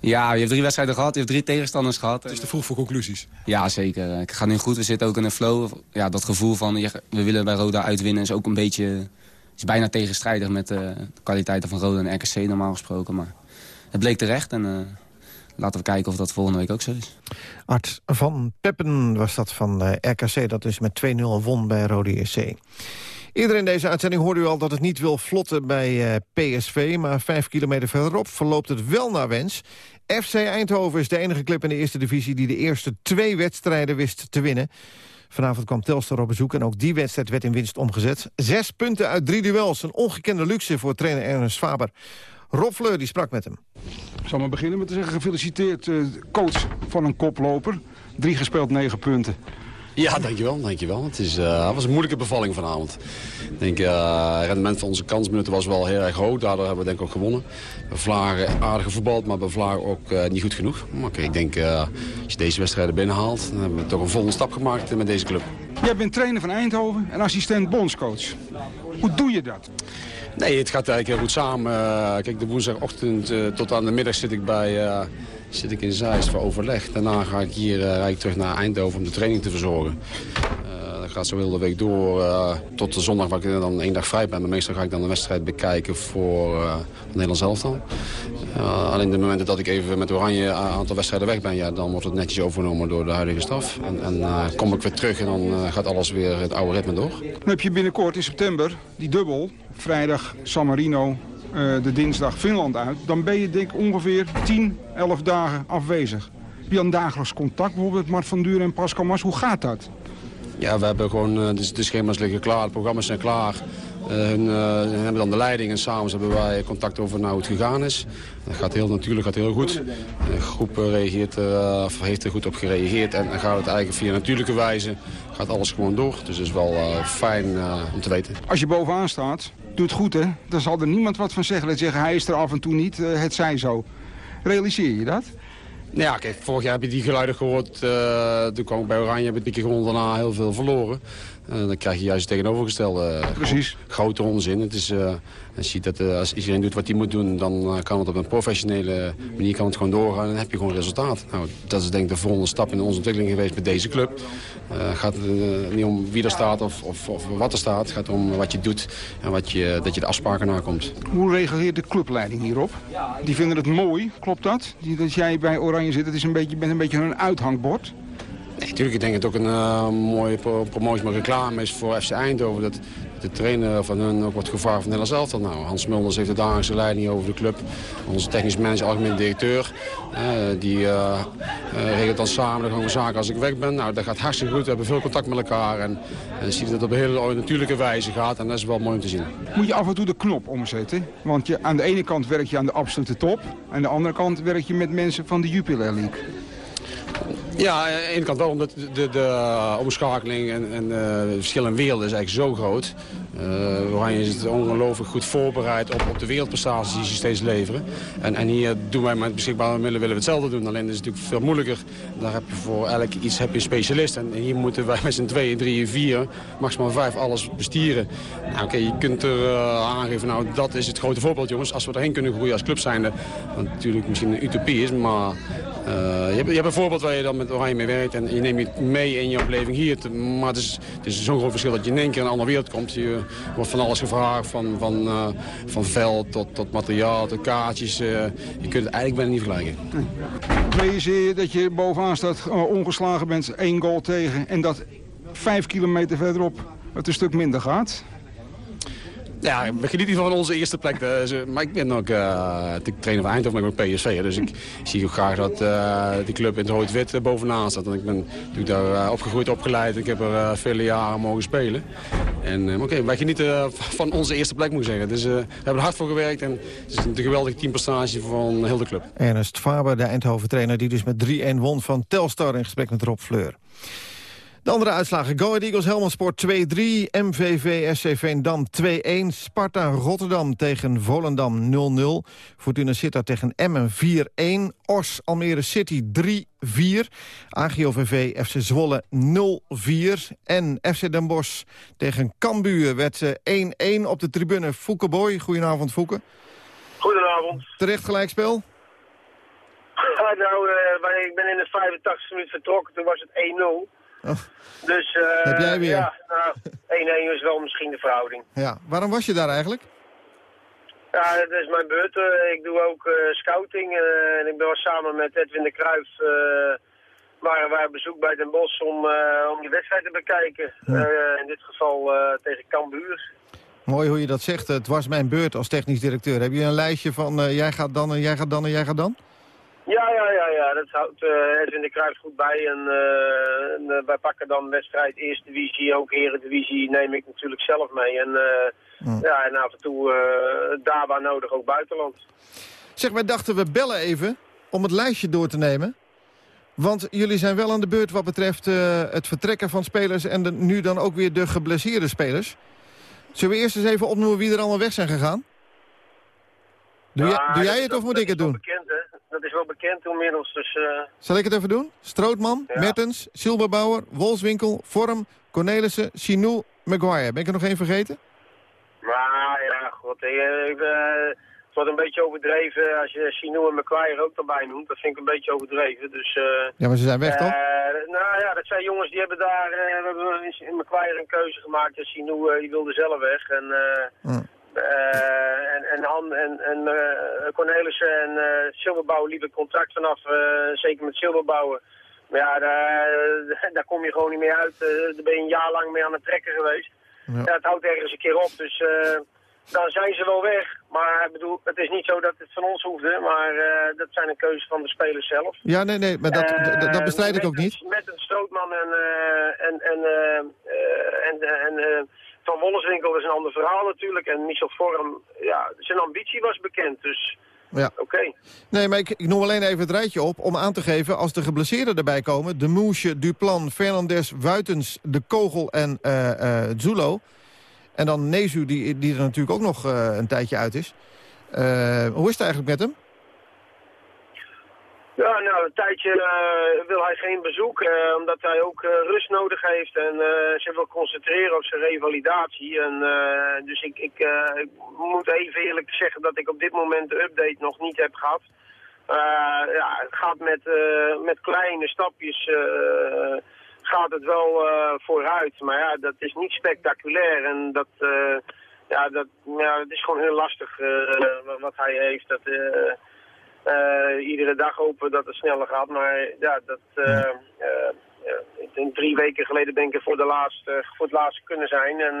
Ja, je hebt drie wedstrijden gehad, je hebt drie tegenstanders gehad. Het is te vroeg voor conclusies. Ja, zeker. Het gaat nu goed, we zitten ook in een flow. Ja, dat gevoel van, we willen bij Roda uitwinnen is ook een beetje... is bijna tegenstrijdig met de kwaliteiten van Roda en RKC normaal gesproken. Maar het bleek terecht en uh, laten we kijken of dat volgende week ook zo is. Art van Peppen was dat van uh, RKC, dat dus met 2-0 won bij Rode SC. Eerder in deze uitzending hoorde u al dat het niet wil vlotten bij uh, PSV... maar vijf kilometer verderop verloopt het wel naar wens. FC Eindhoven is de enige club in de eerste divisie... die de eerste twee wedstrijden wist te winnen. Vanavond kwam Telstar op bezoek en ook die wedstrijd werd in winst omgezet. Zes punten uit drie duels, een ongekende luxe voor trainer Ernst Faber. Rob Fleur die sprak met hem. Ik zal maar beginnen met te zeggen gefeliciteerd uh, coach van een koploper. Drie gespeeld, negen punten. Ja, dankjewel. dankjewel. Het, is, uh, het was een moeilijke bevalling vanavond. Ik denk, uh, het rendement van onze kansminuten was wel heel erg hoog. Daardoor hebben we denk ik ook gewonnen. We Vlagen aardig gevoetbald, maar bij Vlagen ook uh, niet goed genoeg. Maar okay, ik denk, als je deze wedstrijden binnenhaalt... dan hebben we toch een volgende stap gemaakt met deze club. Jij bent trainer van Eindhoven en assistent bondscoach. Hoe doe je dat? Nee, het gaat eigenlijk heel goed samen. kijk, de woensdagochtend tot aan de middag zit ik bij zit ik in Zeist voor overleg. Daarna ga ik hier terug naar Eindhoven om de training te verzorgen. Uh, gaat zo heel de week door uh, tot de zondag waar ik dan één dag vrij ben. Meestal ga ik dan de wedstrijd bekijken voor uh, het Nederlands elftal. alleen de momenten dat ik even met Oranje een aantal wedstrijden weg ben... Ja, dan wordt het netjes overgenomen door de huidige staf. En, en kom ik weer terug en dan gaat alles weer het oude ritme door. Dan heb je binnenkort in september die dubbel. Vrijdag San Marino, uh, de dinsdag Finland uit... dan ben je denk ik ongeveer 10, 11 dagen afwezig. Heb je dan dagelijks contact bijvoorbeeld met Mart van Duren en Pascal Mas? Hoe gaat dat? Ja, we hebben gewoon, uh, de, schema's liggen klaar, de programma's zijn klaar. Uh, hun, uh, hebben dan de leiding en samen hebben wij contact over hoe het gegaan is. Dat gaat heel natuurlijk, gaat heel goed. De groep reageert, heeft er goed op gereageerd en, en gaat het eigenlijk via natuurlijke wijze gaat alles gewoon door. Dus het is wel fijn om te weten. Als je bovenaan staat, doet goed hè. Dan zal er niemand wat van zeggen. Let zeggen, hij is er af en toe niet, het zij zo. Realiseer je dat? Nou ja, vorig jaar heb je die geluiden gehoord. Uh, toen kwam ik bij Oranje, heb ik keer gewonnen, daarna heel veel verloren. Uh, dan krijg je juist het tegenovergestelde. Uh, Precies. Grote onzin. Het is, uh, je ziet dat als iedereen doet wat hij moet doen, dan kan het op een professionele manier kan het gewoon doorgaan. En dan heb je gewoon resultaat. Nou, dat is denk ik de volgende stap in onze ontwikkeling geweest met deze club. Het gaat niet om wie er staat of, of, of, wat er staat. Het gaat om wat je doet en wat je, dat je de afspraken nakomt. Hoe reageert de clubleiding hierop? Die vinden het mooi, klopt dat? Die, dat jij bij Oranje zit, het is een beetje, bent een beetje een uithangbord. Natuurlijk. Ik denk dat het ook een uh, mooie promotie, maar reclame is voor FC Eindhoven. Dat de trainer van hun ook wordt gevraagd van Nederlands elftal. Nou, Hans Mulders heeft de dagelijkse leiding over de club. Onze technisch manager, algemeen directeur. Uh, die uh, regelt dan samen de zaken als ik weg ben. Nou, dat gaat hartstikke goed. We hebben veel contact met elkaar. En, en ziet dat het op een hele natuurlijke wijze gaat. En dat is wel mooi om te zien. Moet je af en toe de knop omzetten? Want je, aan de ene kant werk je aan de absolute top. Aan de andere kant werk je met mensen van de Jupiler League. Ja, aan de ene kant wel, omdat de, de, de omschakeling en, en uh, verschil in wereld is eigenlijk zo groot. Uh, Oranje is ongelooflijk goed voorbereid op, op de wereldprestaties die ze steeds leveren. En, en hier doen wij met beschikbare middelen willen we hetzelfde doen. Alleen is het natuurlijk veel moeilijker. Daar heb je voor elk iets heb je een specialist. En hier moeten wij met z'n tweeën, drieën, vier, maximaal vijf alles bestieren. Nou, oké, je kunt er uh, aangeven, nou dat is het grote voorbeeld jongens. Als we erheen kunnen groeien als club zijnde. Wat natuurlijk misschien een utopie is, maar je, hebt, je hebt een voorbeeld waar je dan met Oranje mee werkt en je neemt het mee in je beleving hier. Maar het is, is zo'n groot verschil dat je in één keer in een andere wereld komt. Je wordt van alles gevraagd, van, van, van veld tot, tot materiaal, tot kaartjes. je kunt het eigenlijk bijna niet vergelijken. Realiseer je dat je bovenaan staat, ongeslagen bent, één goal tegen en dat vijf kilometer verderop het een stuk minder gaat? Ja, we genieten van onze eerste plek. Maar ik ben ook uh, trainer van Eindhoven, maar ik ben PSV. Dus ik zie ook graag dat uh, die club in het rood-wit bovenaan staat. En ik ben natuurlijk daar opgegroeid, opgeleid. Ik heb er vele jaren mogen spelen. En oké, okay, wij genieten van onze eerste plek, moet ik zeggen. Dus we hebben er hard voor gewerkt. En het is een geweldige teamprestatie van heel de club. Ernest Faber, de Eindhoven-trainer, die dus met 3-1 won van Telstar in gesprek met Rob Fleur. De andere uitslagen. Go Ahead Eagles Helmond Sport 2-3. MVV SC Veendam 2-1. Sparta Rotterdam tegen Volendam 0-0. Fortuna Sittard tegen Emmen 4-1. Os Almere City 3-4. AGOVV FC Zwolle 0-4. En FC Den Bosch tegen Cambuur werd 1-1 op de tribune. Fouke Boy, goedenavond Fouke. Goedenavond. Terecht gelijkspel? nou, uh, ik ben in de 85 minuten vertrokken. Toen was het 1-0. Oh. Dus, uh, Heb jij weer? Ja, nou, 1-1 is wel misschien de verhouding. Ja, waarom was je daar eigenlijk? Ja, dat is mijn beurt. Uh, ik doe ook uh, scouting en ik ben samen met Edwin de Kruijf waren wij op bezoek bij Den Bosch om, om die wedstrijd te bekijken. in dit geval tegen Cambuur. Mooi hoe je dat zegt. Het was mijn beurt als technisch directeur. Heb je een lijstje van jij gaat dan en jij gaat dan en jij gaat dan? Ja, ja, ja, ja. dat houdt Edwin de Kruijf goed bij. En, en uh, wij pakken dan wedstrijd Eerste Divisie, ook Eredivisie neem ik natuurlijk zelf mee. En, mm. ja, en af en toe daar waar nodig ook buitenland. Zeg, wij dachten we bellen even om het lijstje door te nemen. Want jullie zijn wel aan de beurt wat betreft het vertrekken van spelers... en de, nu dan ook weer de geblesseerde spelers. Zullen we eerst eens even opnoemen wie er allemaal weg zijn gegaan? Doe, ja, jij, doe jij het of moet ik het doen? Bekend, wel bekend inmiddels. Dus, uh... Zal ik het even doen? Strootman, ja. Mertens, Silberbauer, Wolfswinkel, Vorm, Cornelissen, Chinou, Maguire. Ben ik er nog één vergeten? Nou ja, god. Ik, uh, het wordt een beetje overdreven als je Chinou en Maguire ook erbij noemt. Dat vind ik een beetje overdreven. Dus, uh, ja, maar ze zijn weg toch? nou ja, dat zijn jongens die hebben daar in Maguire een keuze gemaakt. En Chinou die wilde zelf weg. En, hm. Uh, en, en, Han, en, en uh, Cornelissen en uh, Silberbouw liepen contract vanaf, zeker met Silberbouwen. Maar ja, daar, daar kom je gewoon niet meer uit. daar ben je een jaar lang mee aan het trekken geweest. Ja. ja het houdt ergens een keer op, dus dan zijn ze wel weg. Maar ik bedoel, het is niet zo dat het van ons hoefde, maar dat zijn een keuze van de spelers zelf. Ja, nee, nee, maar dat, dat bestrijd ik ook niet. Met een Strootman en, en, en, en, en van Wolleswinkel is een ander verhaal natuurlijk. En Michel Vorm, ja, zijn ambitie was bekend. Dus ja. oké. Nee, maar ik, ik, noem alleen even het rijtje op om aan te geven... als de geblesseerden erbij komen... de Moesje, Duplan, Fernandes, Wuitens, De Kogel en uh, uh, Zulo... en dan Nezu, die, die er natuurlijk ook nog uh, een tijdje uit is. hoe is het eigenlijk met hem? Ja, nou, een tijdje uh, wil hij geen bezoek, uh, omdat hij ook uh, rust nodig heeft en zich wil concentreren op zijn revalidatie. En, dus ik, ik, moet even eerlijk zeggen dat ik op dit moment de update nog niet heb gehad. ja, het gaat met, met kleine stapjes gaat het wel vooruit, maar ja, dat is niet spectaculair en dat... ja, dat, ja, het is gewoon heel lastig wat hij heeft. Dat, uh, iedere dag hopen dat het sneller gaat. Maar ja, dat, uh, ik denk drie weken geleden ben ik voor, de laatste, voor het laatste kunnen zijn. En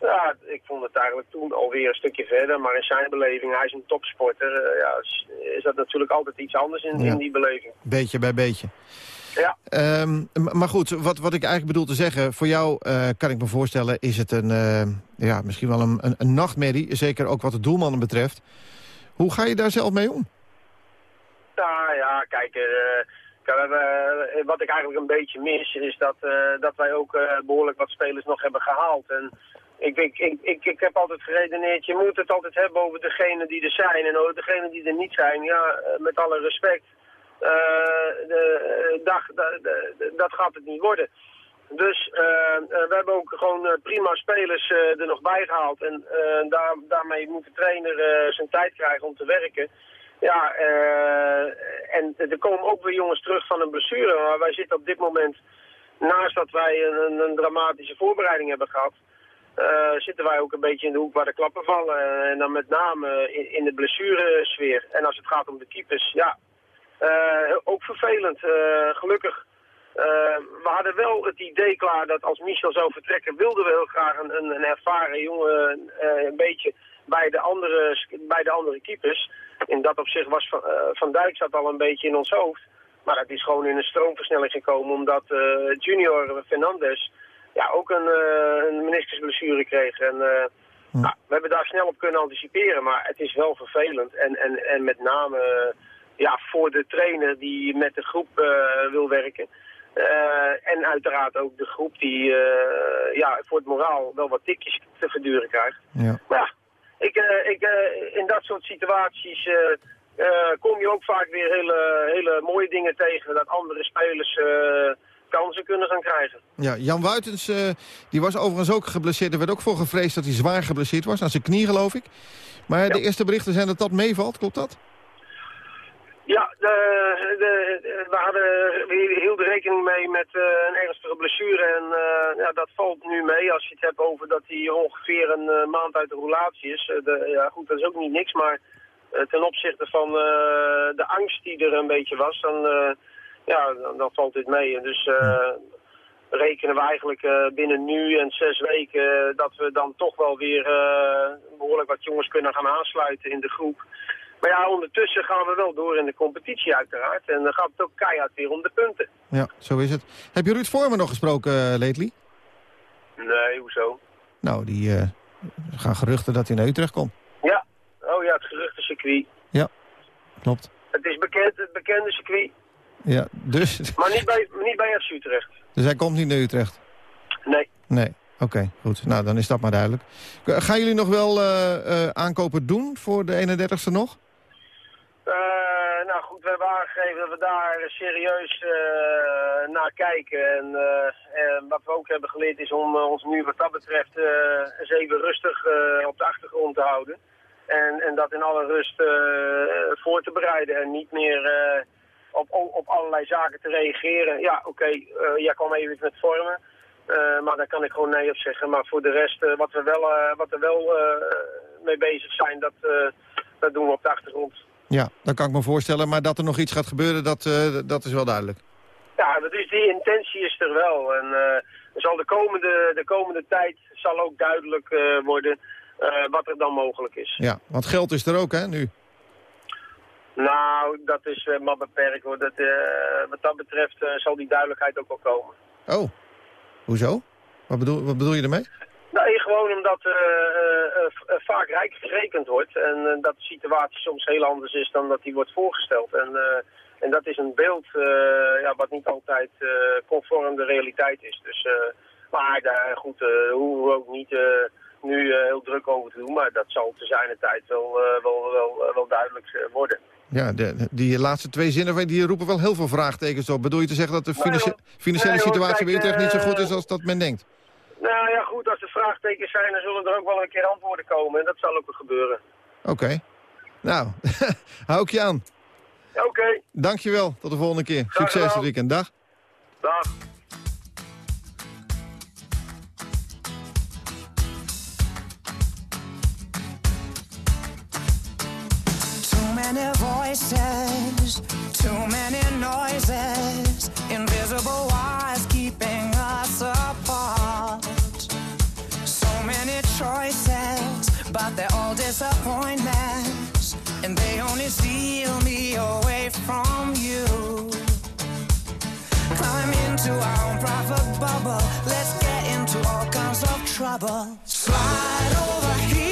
ja, ik vond het eigenlijk toen alweer een stukje verder. Maar in zijn beleving, hij is een topsporter. ja, is, is, dat natuurlijk altijd iets anders in, in die beleving. Beetje bij beetje. Ja. Um, maar goed, wat, wat ik eigenlijk bedoel te zeggen... voor jou uh, kan ik me voorstellen, is het een, uh, ja, misschien wel een, een, een, nachtmerrie. Zeker ook wat de doelmannen betreft. Hoe ga je daar zelf mee om? Nou ja, kijk, uh, wat ik eigenlijk een beetje mis is dat, uh, dat wij ook behoorlijk wat spelers nog hebben gehaald. En ik, ik, ik, ik, heb altijd geredeneerd, je moet het altijd hebben over degenen die er zijn en over degenen die er niet zijn. Ja, met alle respect, de, dag, dat gaat het niet worden. Dus we hebben ook gewoon prima spelers er nog bij gehaald. En daar, daarmee moet de trainer zijn tijd krijgen om te werken. Ja, eh, en er komen ook weer jongens terug van een blessure. Maar wij zitten op dit moment, naast dat wij een, een, dramatische voorbereiding hebben gehad... eh, zitten wij ook een beetje in de hoek waar de klappen vallen. En dan met name in, in de blessuresfeer. En als het gaat om de keepers, ja, eh, ook vervelend. Eh, gelukkig. Eh, we hadden wel het idee klaar dat als Michel zou vertrekken, wilden we heel graag een, een, een ervaren jongen eh, een beetje bij de, andere, bij de andere keepers. In dat opzicht was Van, eh, van Dijk zat al een beetje in ons hoofd. Maar het is gewoon in een stroomversnelling gekomen omdat junior Fernandes ja, ook een, een meniscusblessure kreeg. En eh, nou, we hebben daar snel op kunnen anticiperen, maar het is wel vervelend. En, en, en met name ja, voor de trainer die met de groep wil werken. Eh, en uiteraard ook de groep die eh, ja, voor het moraal wel wat tikjes te verduren krijgt. Ja. Maar ja, ik, eh, ik, in dat soort situaties kom je ook vaak weer hele, hele mooie dingen tegen. Dat andere spelers kansen kunnen gaan krijgen. Ja, Jan Wuitens, die was overigens ook geblesseerd. Er werd ook voor gevreesd dat hij zwaar geblesseerd was. Aan zijn knie, geloof ik. Maar de eerste berichten zijn dat dat meevalt, klopt dat? Ja, de, de, we, hadden, we hielden rekening mee met eh, een ernstige blessure. En eh, ja, dat valt nu mee als je het hebt over dat hij ongeveer een eh, maand uit de roulatie is. Ja, goed, dat is ook niet niks, maar ten opzichte van de angst die er een beetje was, dan, ja, dan, valt dit mee. Dus rekenen we eigenlijk binnen nu en zes weken dat we dan toch wel weer eh, behoorlijk wat jongens kunnen gaan aansluiten in de groep. Maar ja, ondertussen gaan we wel door in de competitie uiteraard. En dan gaat het ook keihard weer om de punten. Ja, zo is het. Heb je Ruud Vormer nog gesproken, uh, lately? Nee, hoezo? Nou, die uh, gaan geruchten dat hij naar Utrecht komt. Ja, oh ja, het geruchtencircuit. Ja, klopt. Het is bekend, het bekende circuit. Ja, dus... Maar niet bij, niet bij FC Utrecht. Dus hij komt niet naar Utrecht? Nee. Nee, oké, okay, goed. Nou, dan is dat maar duidelijk. Gaan jullie nog wel uh, uh, aankopen doen voor de 31ste nog? Uh, nou goed, we hebben aangegeven dat we daar serieus uh, naar kijken. En uh, wat we ook hebben geleerd is om ons nu wat dat betreft eens even rustig op de achtergrond te houden. En, en dat in alle rust voor te bereiden en niet meer op, op allerlei zaken te reageren. Ja, oké, okay, jij kwam even met vormen. maar daar kan ik gewoon nee op zeggen. Maar voor de rest, wat we wel, wat we wel mee bezig zijn, dat, dat doen we op de achtergrond. Ja, dat kan ik me voorstellen. Maar dat er nog iets gaat gebeuren, dat, uh, dat is wel duidelijk. Ja, dus die intentie is er wel. En uh, zal de, komende, de komende tijd zal ook duidelijk uh, worden wat er dan mogelijk is. Ja, want geld is er ook, hè, nu? Nou, dat is maar beperkt. Hoor. Dat, wat dat betreft zal die duidelijkheid ook wel komen. Oh, hoezo? Wat bedoel, wat bedoel je ermee? Omdat uh, uh, uh, vaak rijk gerekend wordt en dat de situatie soms heel anders is dan dat die wordt voorgesteld. En, en dat is een beeld ja, wat niet altijd conform de realiteit is. Dus, maar daar, goed, hoe we ook niet nu heel druk over te doen, maar dat zal te zijn tijd wel, wel, wel, wel duidelijk worden. Ja, de, die laatste twee zinnen die roepen wel heel veel vraagtekens op. Bedoel je te zeggen dat de financi financiële situatie weer echt niet zo goed is als dat men denkt? Nou ja, goed, als er vraagtekens zijn, dan zullen er ook wel een keer antwoorden komen. En dat zal ook gebeuren. Oké. Okay. Nou, hou ik je aan. Oké. Okay. Dankjewel. Tot de volgende keer. Succes dit weekend. Dag. Dag. Too many voices, too many noises, invisible wires keeping us apart. Choices, but they're all disappointments, and they only steal me away from you. Climb into our own private bubble, let's get into all kinds of trouble. Slide over here,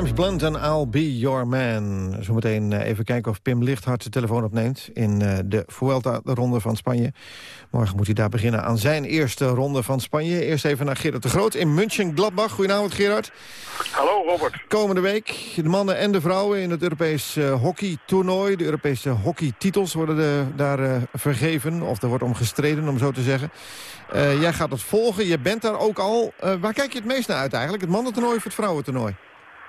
James Blunt en I'll Be Your Man. Zometeen eh, even kijken of Pim Lichthart de telefoon opneemt... in eh, de Vuelta-ronde van Spanje. Morgen moet hij daar beginnen aan zijn eerste ronde van Spanje. Eerst even naar Gerard de Groot in München-Gladbach. Goedenavond, Gerard. Hallo Robert. Komende week de mannen en de vrouwen in het Europees eh, hockeytoernooi. De Europese hockeytitels worden de, daar vergeven. Of er wordt om gestreden, om zo te zeggen. Jij gaat het volgen. Je bent daar ook al. Waar kijk je het meest naar uit eigenlijk? Het mannentoernooi of het vrouwentoernooi?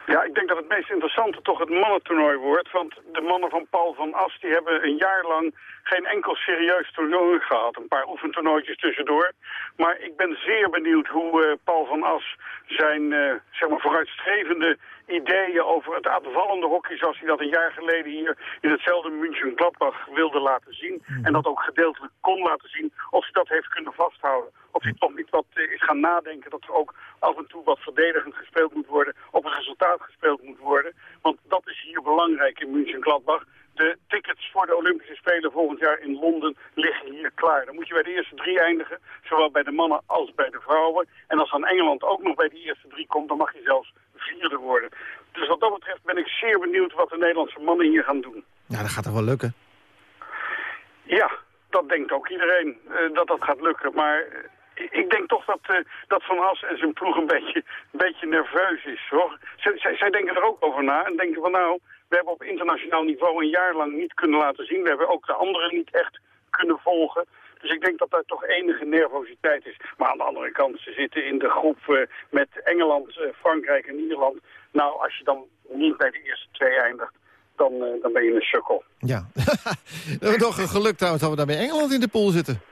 Ja, ik denk dat het meest interessante toch het mannentoernooi wordt. Want de mannen van Paul van As die hebben een jaar lang geen enkel serieus toernooi gehad. Een paar oefentoernooitjes tussendoor. Maar ik ben zeer benieuwd hoe eh, Paul van As zijn eh, zeg maar vooruitstrevende ideeën over het aanvallende hockey... zoals hij dat een jaar geleden hier in hetzelfde München-Gladbach wilde laten zien... en dat ook gedeeltelijk kon laten zien, of hij dat heeft kunnen vasthouden. Of hij toch niet wat eh, is gaan nadenken dat er ook af en toe wat verdedigend gespeeld moet worden... op een resultaat gespeeld moet worden. Want dat is hier belangrijk in München-Gladbach. De tickets voor de Olympische Spelen volgend jaar in Londen liggen hier klaar. Dan moet je bij de eerste drie eindigen, zowel bij de mannen als bij de vrouwen. En als dan Engeland ook nog bij die eerste drie komt, dan mag je zelfs vierde worden. Dus wat dat betreft ben ik zeer benieuwd wat de Nederlandse mannen hier gaan doen. Ja, dat gaat toch wel lukken? Ja, dat denkt ook iedereen, eh, dat dat gaat lukken. Maar eh, ik denk toch dat, eh, dat Van As en zijn ploeg een beetje, een beetje nerveus is. Hoor. Zij, zij, denken er ook over na en denken van nou, we hebben op internationaal niveau een jaar lang niet kunnen laten zien. We hebben ook de anderen niet echt kunnen volgen. Dus ik denk dat daar toch enige nervositeit is. Maar aan de andere kant, ze zitten in de groep eh, met Engeland, eh, Frankrijk en Nederland. Nou, als je dan niet bij de eerste twee eindigt, dan, dan ben je een sukkel. Ja. toch een geluk trouwens dat we daar bij Engeland in de pool zitten.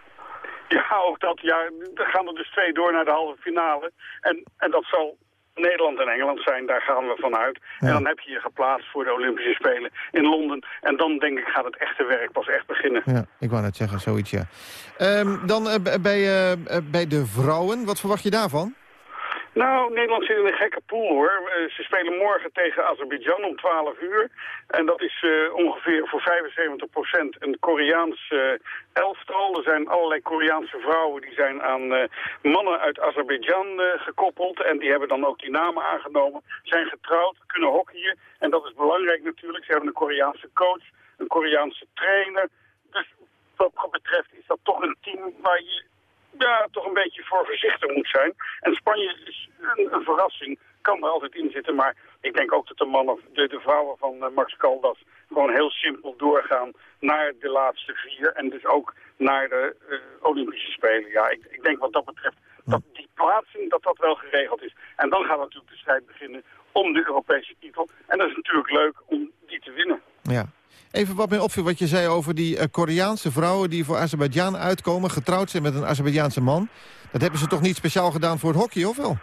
Ja, ook dat. Ja, er gaan er dus twee door naar de halve finale. En, en dat zal Nederland en Engeland zijn, daar gaan we vanuit. En dan heb je je geplaatst voor de Olympische Spelen in Londen. En dan denk ik gaat het echte werk pas echt beginnen. Ja, ik wou net zeggen, zoiets, ja. Ehm, dan eh, bij, eh, bij de vrouwen, wat verwacht je daarvan? Nou, Nederland zit in een gekke pool hoor. Eh, ze spelen morgen tegen Azerbeidzjan om 12 uur. En dat is eh, ongeveer voor 75% een Koreaans eh, elftal. Er zijn allerlei Koreaanse vrouwen die zijn aan mannen uit Azerbeidzjan gekoppeld. En die hebben dan ook die namen aangenomen. Zijn getrouwd, kunnen hockeyen. En dat is belangrijk natuurlijk. Ze hebben een Koreaanse coach, een Koreaanse trainer. Dus wat dat betreft is dat toch een team waar je ja, toch een beetje voor voorzichtig moet zijn. En Spanje is een, verrassing, kan er altijd in zitten. Maar ik denk ook dat de mannen, de, de vrouwen van eh, Max Caldas gewoon heel simpel doorgaan naar de laatste vier. En dus ook naar de eh, Olympische Spelen. Ja, ik, ik denk wat dat betreft dat die plaatsing, dat dat wel geregeld is. En dan gaat natuurlijk de strijd beginnen om de Europese titel. En dat is natuurlijk leuk om die te winnen. Ja. Even wat mij opviel, wat je zei over die uh, Koreaanse vrouwen... die voor Azerbeidzjan uitkomen, getrouwd zijn met een Azerbeidzjaanse man. Dat hebben ze toch niet speciaal gedaan voor het hockey, of wel?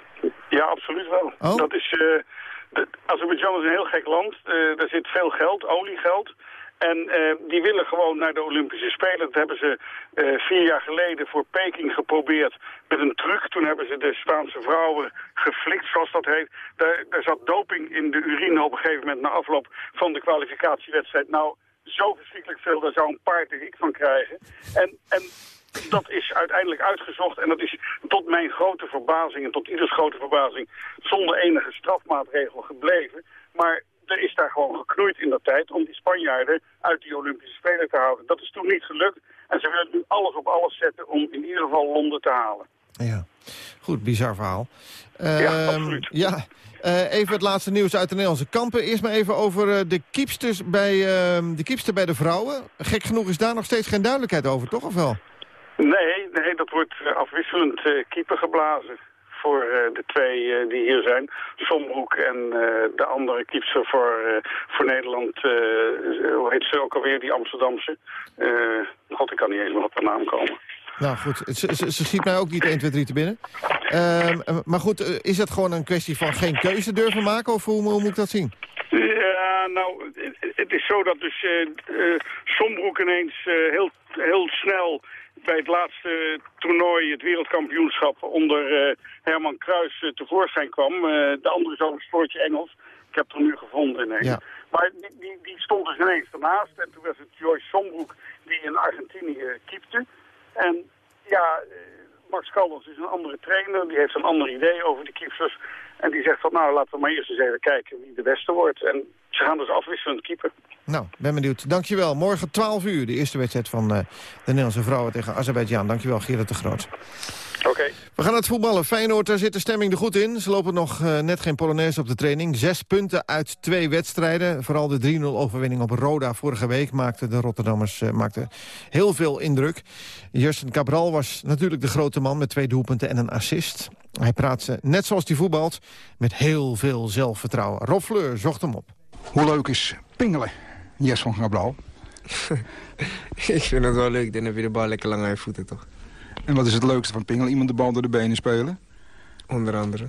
Ja, absoluut wel. Oh? Dat is, uh, Azerbeidzjan is een heel gek land. Uh, daar zit veel geld, oliegeld. En uh, die willen gewoon naar de Olympische Spelen. Dat hebben ze uh, vier jaar geleden voor Peking geprobeerd met een truc. Toen hebben ze de Spaanse vrouwen geflikt, zoals dat heet. Daar, daar zat doping in de urine op een gegeven moment na afloop van de kwalificatiewedstrijd. Nou, zo verschrikkelijk veel, daar zou een paard er ik van krijgen. En, en dat is uiteindelijk uitgezocht en dat is tot mijn grote verbazing en tot ieders grote verbazing zonder enige strafmaatregel gebleven. Maar er is daar gewoon geknoeid in dat tijd om die Spanjaarden uit die Olympische Spelen te houden. Dat is toen niet gelukt en ze willen nu alles op alles zetten om in ieder geval Londen te halen. Ja, goed, bizar verhaal. Uh, ja, absoluut. Ja, uh, even het laatste nieuws uit de Nederlandse kampen. Eerst maar even over uh, de, kiepsters bij, de kiepster bij de vrouwen. Gek genoeg is daar nog steeds geen duidelijkheid over, toch? Of wel? Nee, nee dat wordt afwisselend keeper geblazen voor uh, de twee uh, die hier zijn. Sombroek en uh, de andere kiepster voor, voor Nederland. hoe heet ze ook alweer, die Amsterdamse? God, ik kan niet eens meer op de naam komen. Nou goed, ze, ze, ze schiet mij ook niet 1, 2, 3 te binnen. Ehm, maar goed, is het gewoon een kwestie van geen keuze durven maken? Of hoe, hoe moet ik dat zien? Ja, nou, het, het is zo dat dus Sombroek ineens heel, heel snel bij het laatste toernooi, het wereldkampioenschap, onder uh, Herman Kruis uh, tevoorschijn kwam. Uh, de andere zo'n sportje Engels. Ik heb er nu gevonden ineens. Ja. Maar die, die, die, stond dus ineens ernaast. En toen was het Joyce Sombroek die in Argentinië kiepte. En ja, Max Calders is een andere trainer. Die heeft een ander idee over de kiepsters. En die zegt van nou, laten we maar eerst eens even kijken wie de beste wordt. En ze gaan dus afwisselend keeper. Nou, ben benieuwd. Dankjewel. Morgen 12 uur, de eerste wedstrijd van uh, de Nederlandse vrouwen tegen Azerbeidzjan. Dankjewel, Gerard de Groot. Oké. Okay. We gaan het voetballen. Feyenoord, daar zit de stemming er goed in. Ze lopen nog uh, net geen Polonaise op de training. Zes punten uit twee wedstrijden. Vooral de 3-0 overwinning op Roda vorige week maakte de Rotterdammers uh, maakte heel veel indruk. Justin Cabral was natuurlijk de grote man met twee doelpunten en een assist. Hij praat, net zoals hij voetbalt, met heel veel zelfvertrouwen. Rob Fleur zocht hem op. Hoe leuk is pingelen, Jes van Cabral? ik vind het wel leuk, dan heb je de bal lekker lang aan je voeten, toch? En wat is het leukste van pingelen? Iemand de bal door de benen spelen? Onder andere.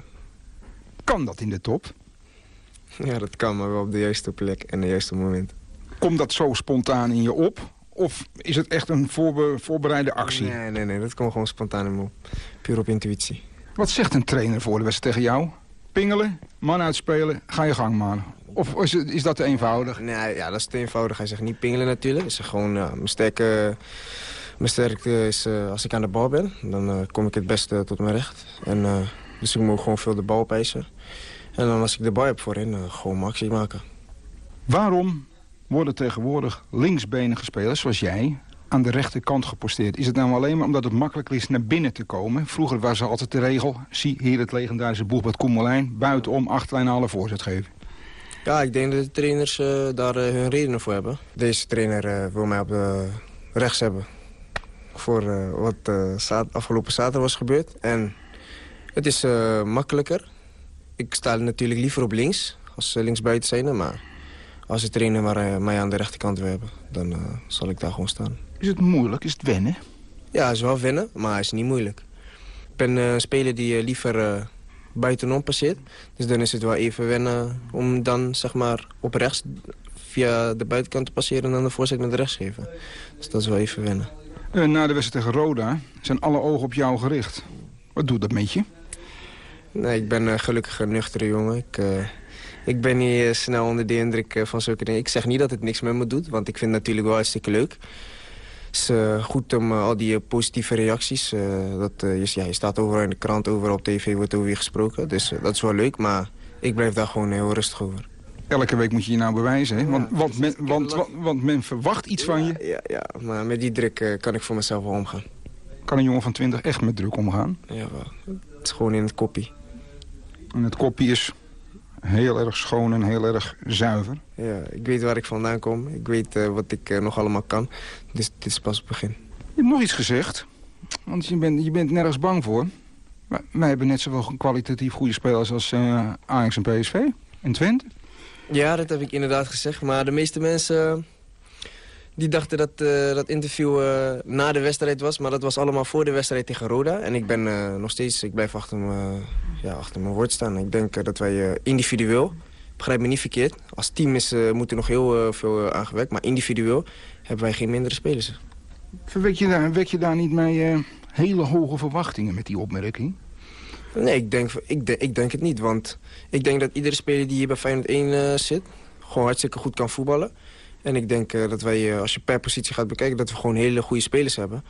Kan dat in de top? Ja, dat kan, maar wel op de juiste plek en het juiste moment. Komt dat zo spontaan in je op? Of is het echt een voorbe voorbereide actie? Nee, nee, nee, dat komt gewoon spontaan in me op. Puur op intuïtie. Wat zegt een trainer voor de wedstrijd tegen jou? Pingelen, man uitspelen, ga je gang, man. Of is, het, is dat te eenvoudig? Nee, ja, dat is te eenvoudig. Hij zegt niet pingelen natuurlijk. Hij zegt gewoon, mijn sterke... Mijn sterkte is uh, als ik aan de bal ben, dan uh, kom ik het beste tot mijn recht. En, uh, dus ik moet gewoon veel de bal opeisen. En dan als ik de bal heb voorin, gewoon actie maken. Waarom worden tegenwoordig linksbenige spelers, zoals jij, aan de rechterkant geposteerd? Is het nou alleen maar omdat het makkelijker is naar binnen te komen? Vroeger was er altijd de regel, zie hier het legendarische boegbad Koemelijn... buitenom achterlijn alle voorzet geven. Ja, ik denk dat de trainers uh, daar uh, hun redenen voor hebben. Deze trainer uh, wil mij op de rechts hebben. Voor wat zaad, afgelopen zaterdag was gebeurd. En het is makkelijker. Ik sta natuurlijk liever op links, als linksbuiten zijn. Maar als de trainer maar, mij aan de rechterkant wil hebben, dan zal ik daar gewoon staan. Is het moeilijk? Is het wennen? Ja, het is wel wennen, maar het is niet moeilijk. Ik ben een speler die liever buitenom passeert. Dus dan is het wel even wennen om dan zeg maar op rechts via de buitenkant te passeren en dan de voorzet met rechts geven. Dus dat is wel even wennen. Uh, na de wedstrijd tegen Roda zijn alle ogen op jou gericht. Wat doet dat met je? Nee, ik ben uh, gelukkig een nuchtere jongen. Ik, uh, ik ben niet snel onder de indruk van zulke dingen. Ik zeg niet dat het niks met me doet, want ik vind het natuurlijk wel hartstikke leuk. Het is goed om al die positieve reacties. dat, je, je staat overal in de krant, overal op tv wordt over je gesproken. Dus dat is wel leuk, maar ik blijf daar gewoon heel rustig over. Elke week moet je je nou bewijzen, hè? Want, ja, want, men, want, want, men verwacht iets ja, van je. Ja, ja, maar met die druk kan ik voor mezelf wel omgaan. Kan een jongen van 20 echt met druk omgaan? Ja, wel. Het is gewoon in het koppie. En het koppie is heel erg schoon en heel erg zuiver. Ja, ik weet waar ik vandaan kom. Ik weet uh, wat ik uh, nog allemaal kan. Dus dit is pas het begin. Je hebt nog iets gezegd. Want je bent, je bent nergens bang voor. Maar wij hebben net zoveel kwalitatief goede spelers als uh, Ajax en PSV. En Twente. Ja, dat heb ik inderdaad gezegd. Maar de meeste mensen die dachten dat eh, dat interview eh, na de wedstrijd was. Maar dat was allemaal voor de wedstrijd tegen Roda. En ik ben eh, nog steeds, ik blijf achter, me, ja, achter mijn woord staan. Ik denk dat wij individueel, begrijp me niet verkeerd. Als team is, moet er nog heel veel aangewerkt. Maar individueel hebben wij geen mindere spelers. Verwek je daar, wek je daar niet mee hele hoge verwachtingen met die opmerking? Nee, ik denk, ik, denk, ik denk het niet. Want ik denk dat iedere speler die hier bij Feyenoord 1 eh, zit... gewoon hartstikke goed kan voetballen. En ik denk eh, dat wij, eh, als je per positie gaat bekijken... dat we gewoon hele goede spelers hebben.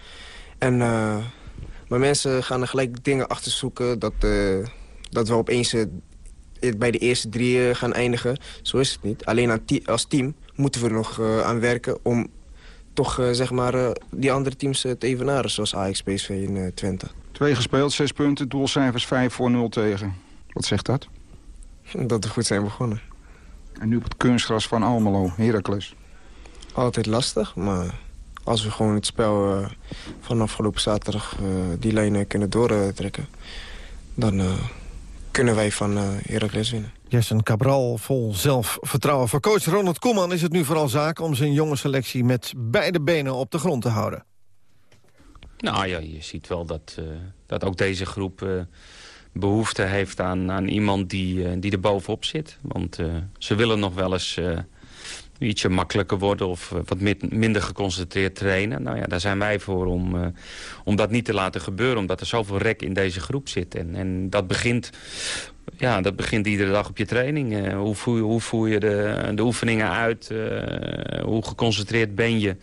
En, maar mensen gaan er gelijk dingen achter zoeken... dat, dat we opeens bij de eerste drie gaan eindigen. Zo is het niet. Alleen als team moeten we er nog aan werken... om toch zeg maar, die andere teams te evenaren... zoals Ajax, PSV en Twente. Twee gespeeld, zes punten, doelcijfers 5 voor 0 tegen. Wat zegt dat? Dat we goed zijn begonnen. En nu op het kunstgras van Almelo, Heracles. Altijd lastig, maar als we gewoon het spel eh, van afgelopen zaterdag eh, die lijnen kunnen doortrekken... dan eh, kunnen wij van eh Heracles winnen. Jessen Cabral vol zelfvertrouwen. Voor coach Ronald Koeman is het nu vooral zaak om zijn jonge selectie met beide benen op de grond te houden. Nou ja, je ziet wel dat, eh, dat ook deze groep eh, behoefte heeft aan, aan iemand die, eh, die er bovenop zit. Want ze willen nog wel eens ietsje makkelijker worden of wat min- minder geconcentreerd trainen. Nou ja, daar zijn wij voor om, om dat niet te laten gebeuren. Omdat er zoveel rek in deze groep zit. En, en dat begint... Ja, dat begint iedere dag op je training. Hoe, voer, hoe voer je de, de oefeningen uit? Hoe geconcentreerd ben je?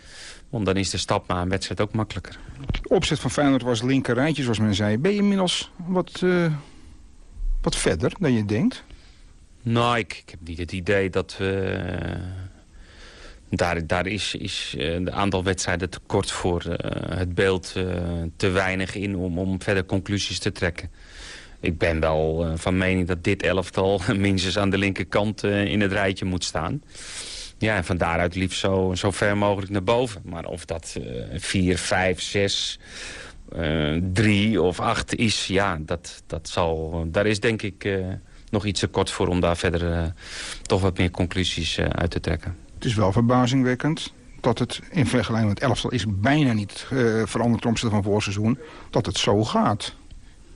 Want dan is de stap naar een wedstrijd ook makkelijker. De opzet van Feyenoord was linker rijtje, zoals men zei. Ben je inmiddels wat, eh, wat verder dan je denkt? Nou, ik, ik heb niet het idee dat we... eh, daar, daar is, is eh, een aantal wedstrijden te kort voor het beeld te weinig in om, om verder conclusies te trekken. Ik ben wel van mening dat dit elftal minstens aan de linkerkant in het rijtje moet staan. Ja, en van daaruit liefst zo, zo ver mogelijk naar boven. Maar of dat eh, vier, vijf, zes, eh, drie of acht is, ja, dat, dat zal, daar is denk ik eh, nog iets te kort voor om daar verder toch wat meer conclusies uit te trekken. Het is wel verbazingwekkend dat het in vergelijking met het elftal is bijna niet veranderd ten opzichte van vorig seizoen. Dat het zo gaat.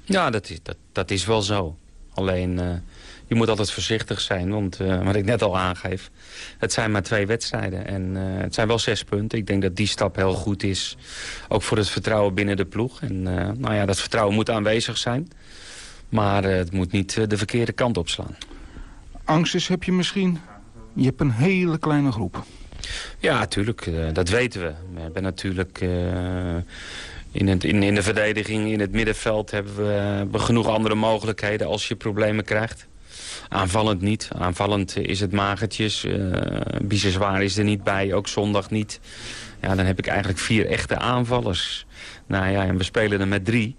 Ja, dat is, dat, dat is wel zo. Alleen, je moet altijd voorzichtig zijn. Want, eh, wat ik net al aangeef, het zijn maar twee wedstrijden. En eh, het zijn wel zes punten. Ik denk dat die stap heel goed is. Ook voor het vertrouwen binnen de ploeg. En eh, nou ja, dat vertrouwen moet aanwezig zijn. Maar het moet niet de verkeerde kant opslaan. Angst is heb je misschien. Je hebt een hele kleine groep. Ja, natuurlijk. eh, dat weten we. We hebben natuurlijk in, het, in, in de verdediging, in het middenveld... hebben we, hebben we genoeg andere mogelijkheden als je problemen krijgt. Aanvallend niet. Aanvallend is het magertjes. Uh, Biseswaar is er niet bij, ook zondag niet. Ja, dan heb ik eigenlijk vier echte aanvallers. Nou ja, en we spelen er met drie.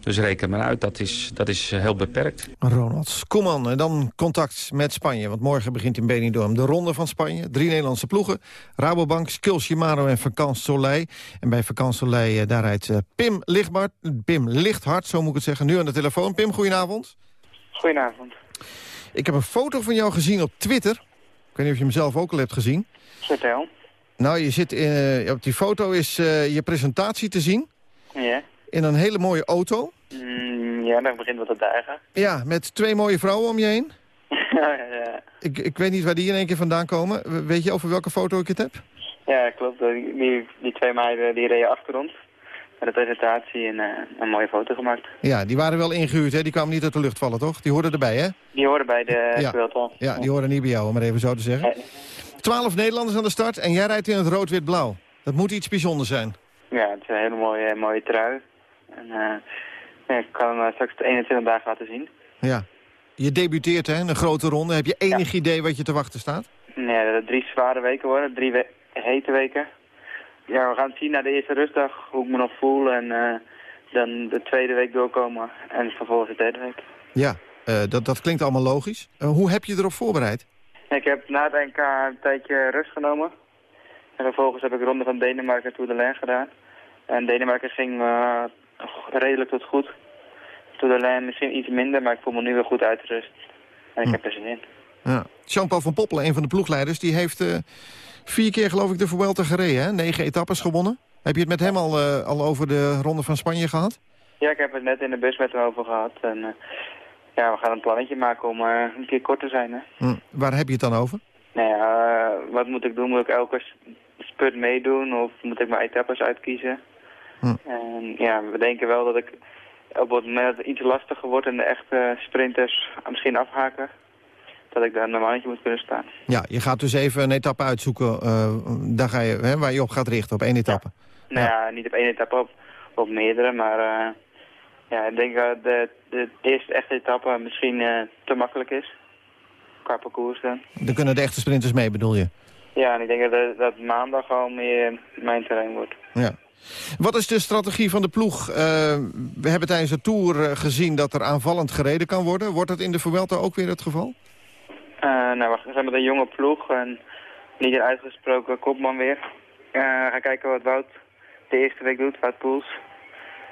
Dus reken maar uit, dat is, dat is heel beperkt. Ronald Koeman. En dan contact met Spanje. Want morgen begint in Benidorm de ronde van Spanje. Drie Nederlandse ploegen. Rabobank, Skil Shimano en Vakant Soleil. En bij Vakant Soleil, eh, daar rijdt eh, Pim Lichtbart. Pim Lichthart, zo moet ik het zeggen. Nu aan de telefoon. Pim, goedenavond. Goedenavond. Ik heb een foto van jou gezien op Twitter. Ik weet niet of je hem zelf ook al hebt gezien. Vertel. Nou, je zit in, eh, op die foto is eh, je presentatie te zien. Ja. In een hele mooie auto. Mm, ja, dan begint wat te dagen. Ja, met twee mooie vrouwen om je heen. ja, ja. Ik, ik weet niet waar die in één keer vandaan komen. Weet je over welke foto ik het heb? ja, klopt. Die, die, die twee meiden die reden achter ons. Met de presentatie en eh, een mooie foto gemaakt. Ja, die waren wel ingehuurd, hè? Die kwamen niet uit de lucht vallen, toch? Die hoorden erbij, hè? Die horen bij de Ja. peloton. Ja, die horen niet bij jou, om maar even zo te zeggen. Twaalf Nederlanders aan de start en jij rijdt in het rood-wit-blauw. Dat moet iets bijzonders zijn. Ja, het is een hele mooie, mooie trui. En eh, ik kan hem eh, straks de 21 dagen laten zien. Ja. Je debuteert, hè? Een grote ronde. Heb je enig idee wat je te wachten staat? Nee, dat het drie zware weken worden. Drie we- hete weken. Ja, we gaan zien na de eerste rustdag hoe ik me nog voel. En eh, dan de tweede week doorkomen. En vervolgens de derde week. Ja, eh, dat, dat klinkt allemaal logisch. Eh, hoe heb je erop voorbereid? Ik heb na het NK een tijdje rust genomen. En vervolgens heb ik de ronde van Denemarken Tour de Lain gedaan. En Denemarken ging redelijk tot goed. Tour de Lain misschien iets minder, maar ik voel me nu weer goed uitgerust. En ik heb er zin in. Ja. Jean-Paul van Poppelen, een van de ploegleiders, die heeft, Vier keer geloof ik de Vuelta gereden, hè? Negen etappes gewonnen. Heb je het met hem al, eh, al over de Ronde van Spanje gehad? Ja, ik heb het net in de bus met hem over gehad. En eh, ja, we gaan een plannetje maken om eh, een keer kort te zijn. Hè. Hm. Waar heb je het dan over? Nou ja, wat moet ik doen? Moet ik elke spurt meedoen of moet ik mijn etappes uitkiezen? Hm. En ja, we denken wel dat ik op het moment dat het iets lastiger wordt en de echte sprinters misschien afhaken, dat ik daar een moet kunnen staan. Ja, je gaat dus even een etappe uitzoeken eh, daar ga je, hè, waar je op gaat richten, op één etappe. Nou ja, niet op één etappe, op, op meerdere, maar eh, ja, ik denk dat de, de eerste echte etappe misschien eh, te makkelijk is. Qua parcours dan. Dan kunnen de echte sprinters mee, bedoel je? Ja, en ik denk dat, dat maandag al meer mijn terrein wordt. Ja. Wat is de strategie van de ploeg? We hebben tijdens de Tour gezien dat er aanvallend gereden kan worden. Wordt dat in de Vuelta ook weer het geval? Eh, nou, we zijn met een jonge ploeg en niet een uitgesproken kopman weer. Eh gaan kijken wat Wout de eerste week doet, Wout Poels.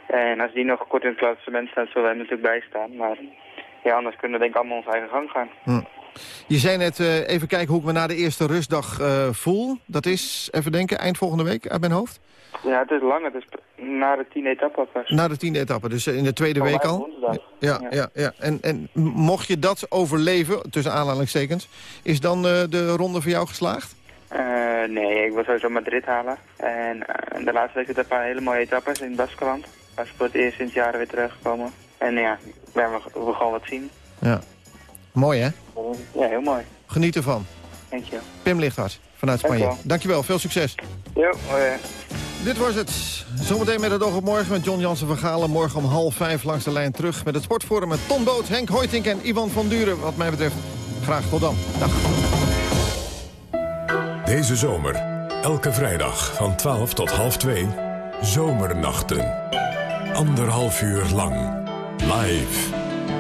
En als die nog kort in het klassement staat, zullen we hem natuurlijk bijstaan. Maar ja, anders kunnen we denk ik allemaal onze eigen gang gaan. Hm. Je zei net, eh, even kijken hoe ik me na de eerste rustdag eh, voel. Dat is, even denken, eind volgende week uit mijn hoofd. Ja, het is lang, het is na de tien etappe pas. Na de tiende etappe, dus eh, in de tweede week al. woensdag. Ja, ja. Ja, En, en mocht je dat overleven, tussen aanhalingstekens... is dan de ronde voor jou geslaagd? Nee, ik wil sowieso Madrid halen. En de laatste week zitten een paar hele mooie etappes in Baskeland. Ze voor het eerst sinds jaren weer teruggekomen. En ja, ja we, we gaan wat zien. Ja. Mooi, hè? Ja, heel mooi. Geniet ervan. Dankjewel. Pim Lichthart vanuit Spanje. Dankjewel. Dankjewel, veel succes. Jo, hoi. Dit was het. Zometeen met het oog op morgen met John Jansen van Galen. Morgen om half vijf langs de lijn terug met het Sportforum met Ton Boot, Henk Hoytink en Ivan van Duren. Wat mij betreft, graag tot dan. Dag. Deze zomer, elke vrijdag van 12 tot half 2, Zomernachten. Anderhalf uur lang. Live.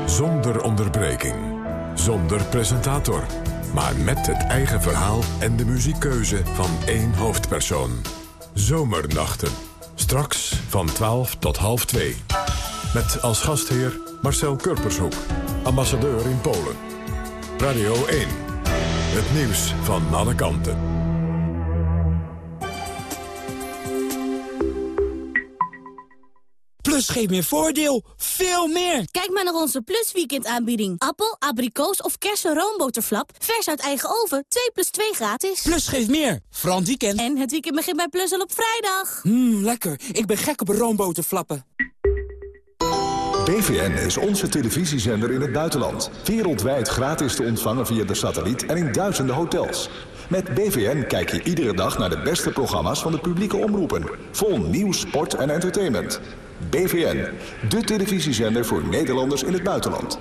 Zonder onderbreking. Zonder presentator. Maar met het eigen verhaal en de muziekkeuze van één hoofdpersoon. Zomernachten. Straks van 12 tot half 2. Met als gastheer Marcel Kurpershoek, ambassadeur in Polen. Radio 1. Het nieuws van alle kanten. Plus geeft meer voordeel. Veel meer. Kijk maar naar onze Plus Weekend aanbieding. Appel, abrikoos of kersen roomboterflap. Vers uit eigen oven. 2 plus 2 gratis. Plus geeft meer. Vooral het weekend. En het weekend begint bij Plus al op vrijdag. Mmm, lekker. Ik ben gek op roomboterflappen. BVN is onze televisiezender in het buitenland. Wereldwijd gratis te ontvangen via de satelliet en in duizenden hotels. Met BVN kijk je iedere dag naar de beste programma's van de publieke omroepen. Vol nieuws, sport en entertainment. BVN, de televisiezender voor Nederlanders in het buitenland.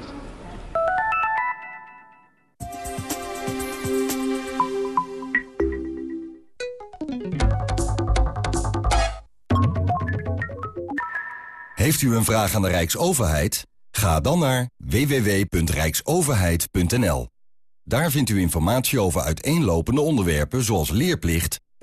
Heeft u een vraag aan de Rijksoverheid? Ga dan naar www.rijksoverheid.nl. Daar vindt u informatie over uiteenlopende onderwerpen zoals leerplicht,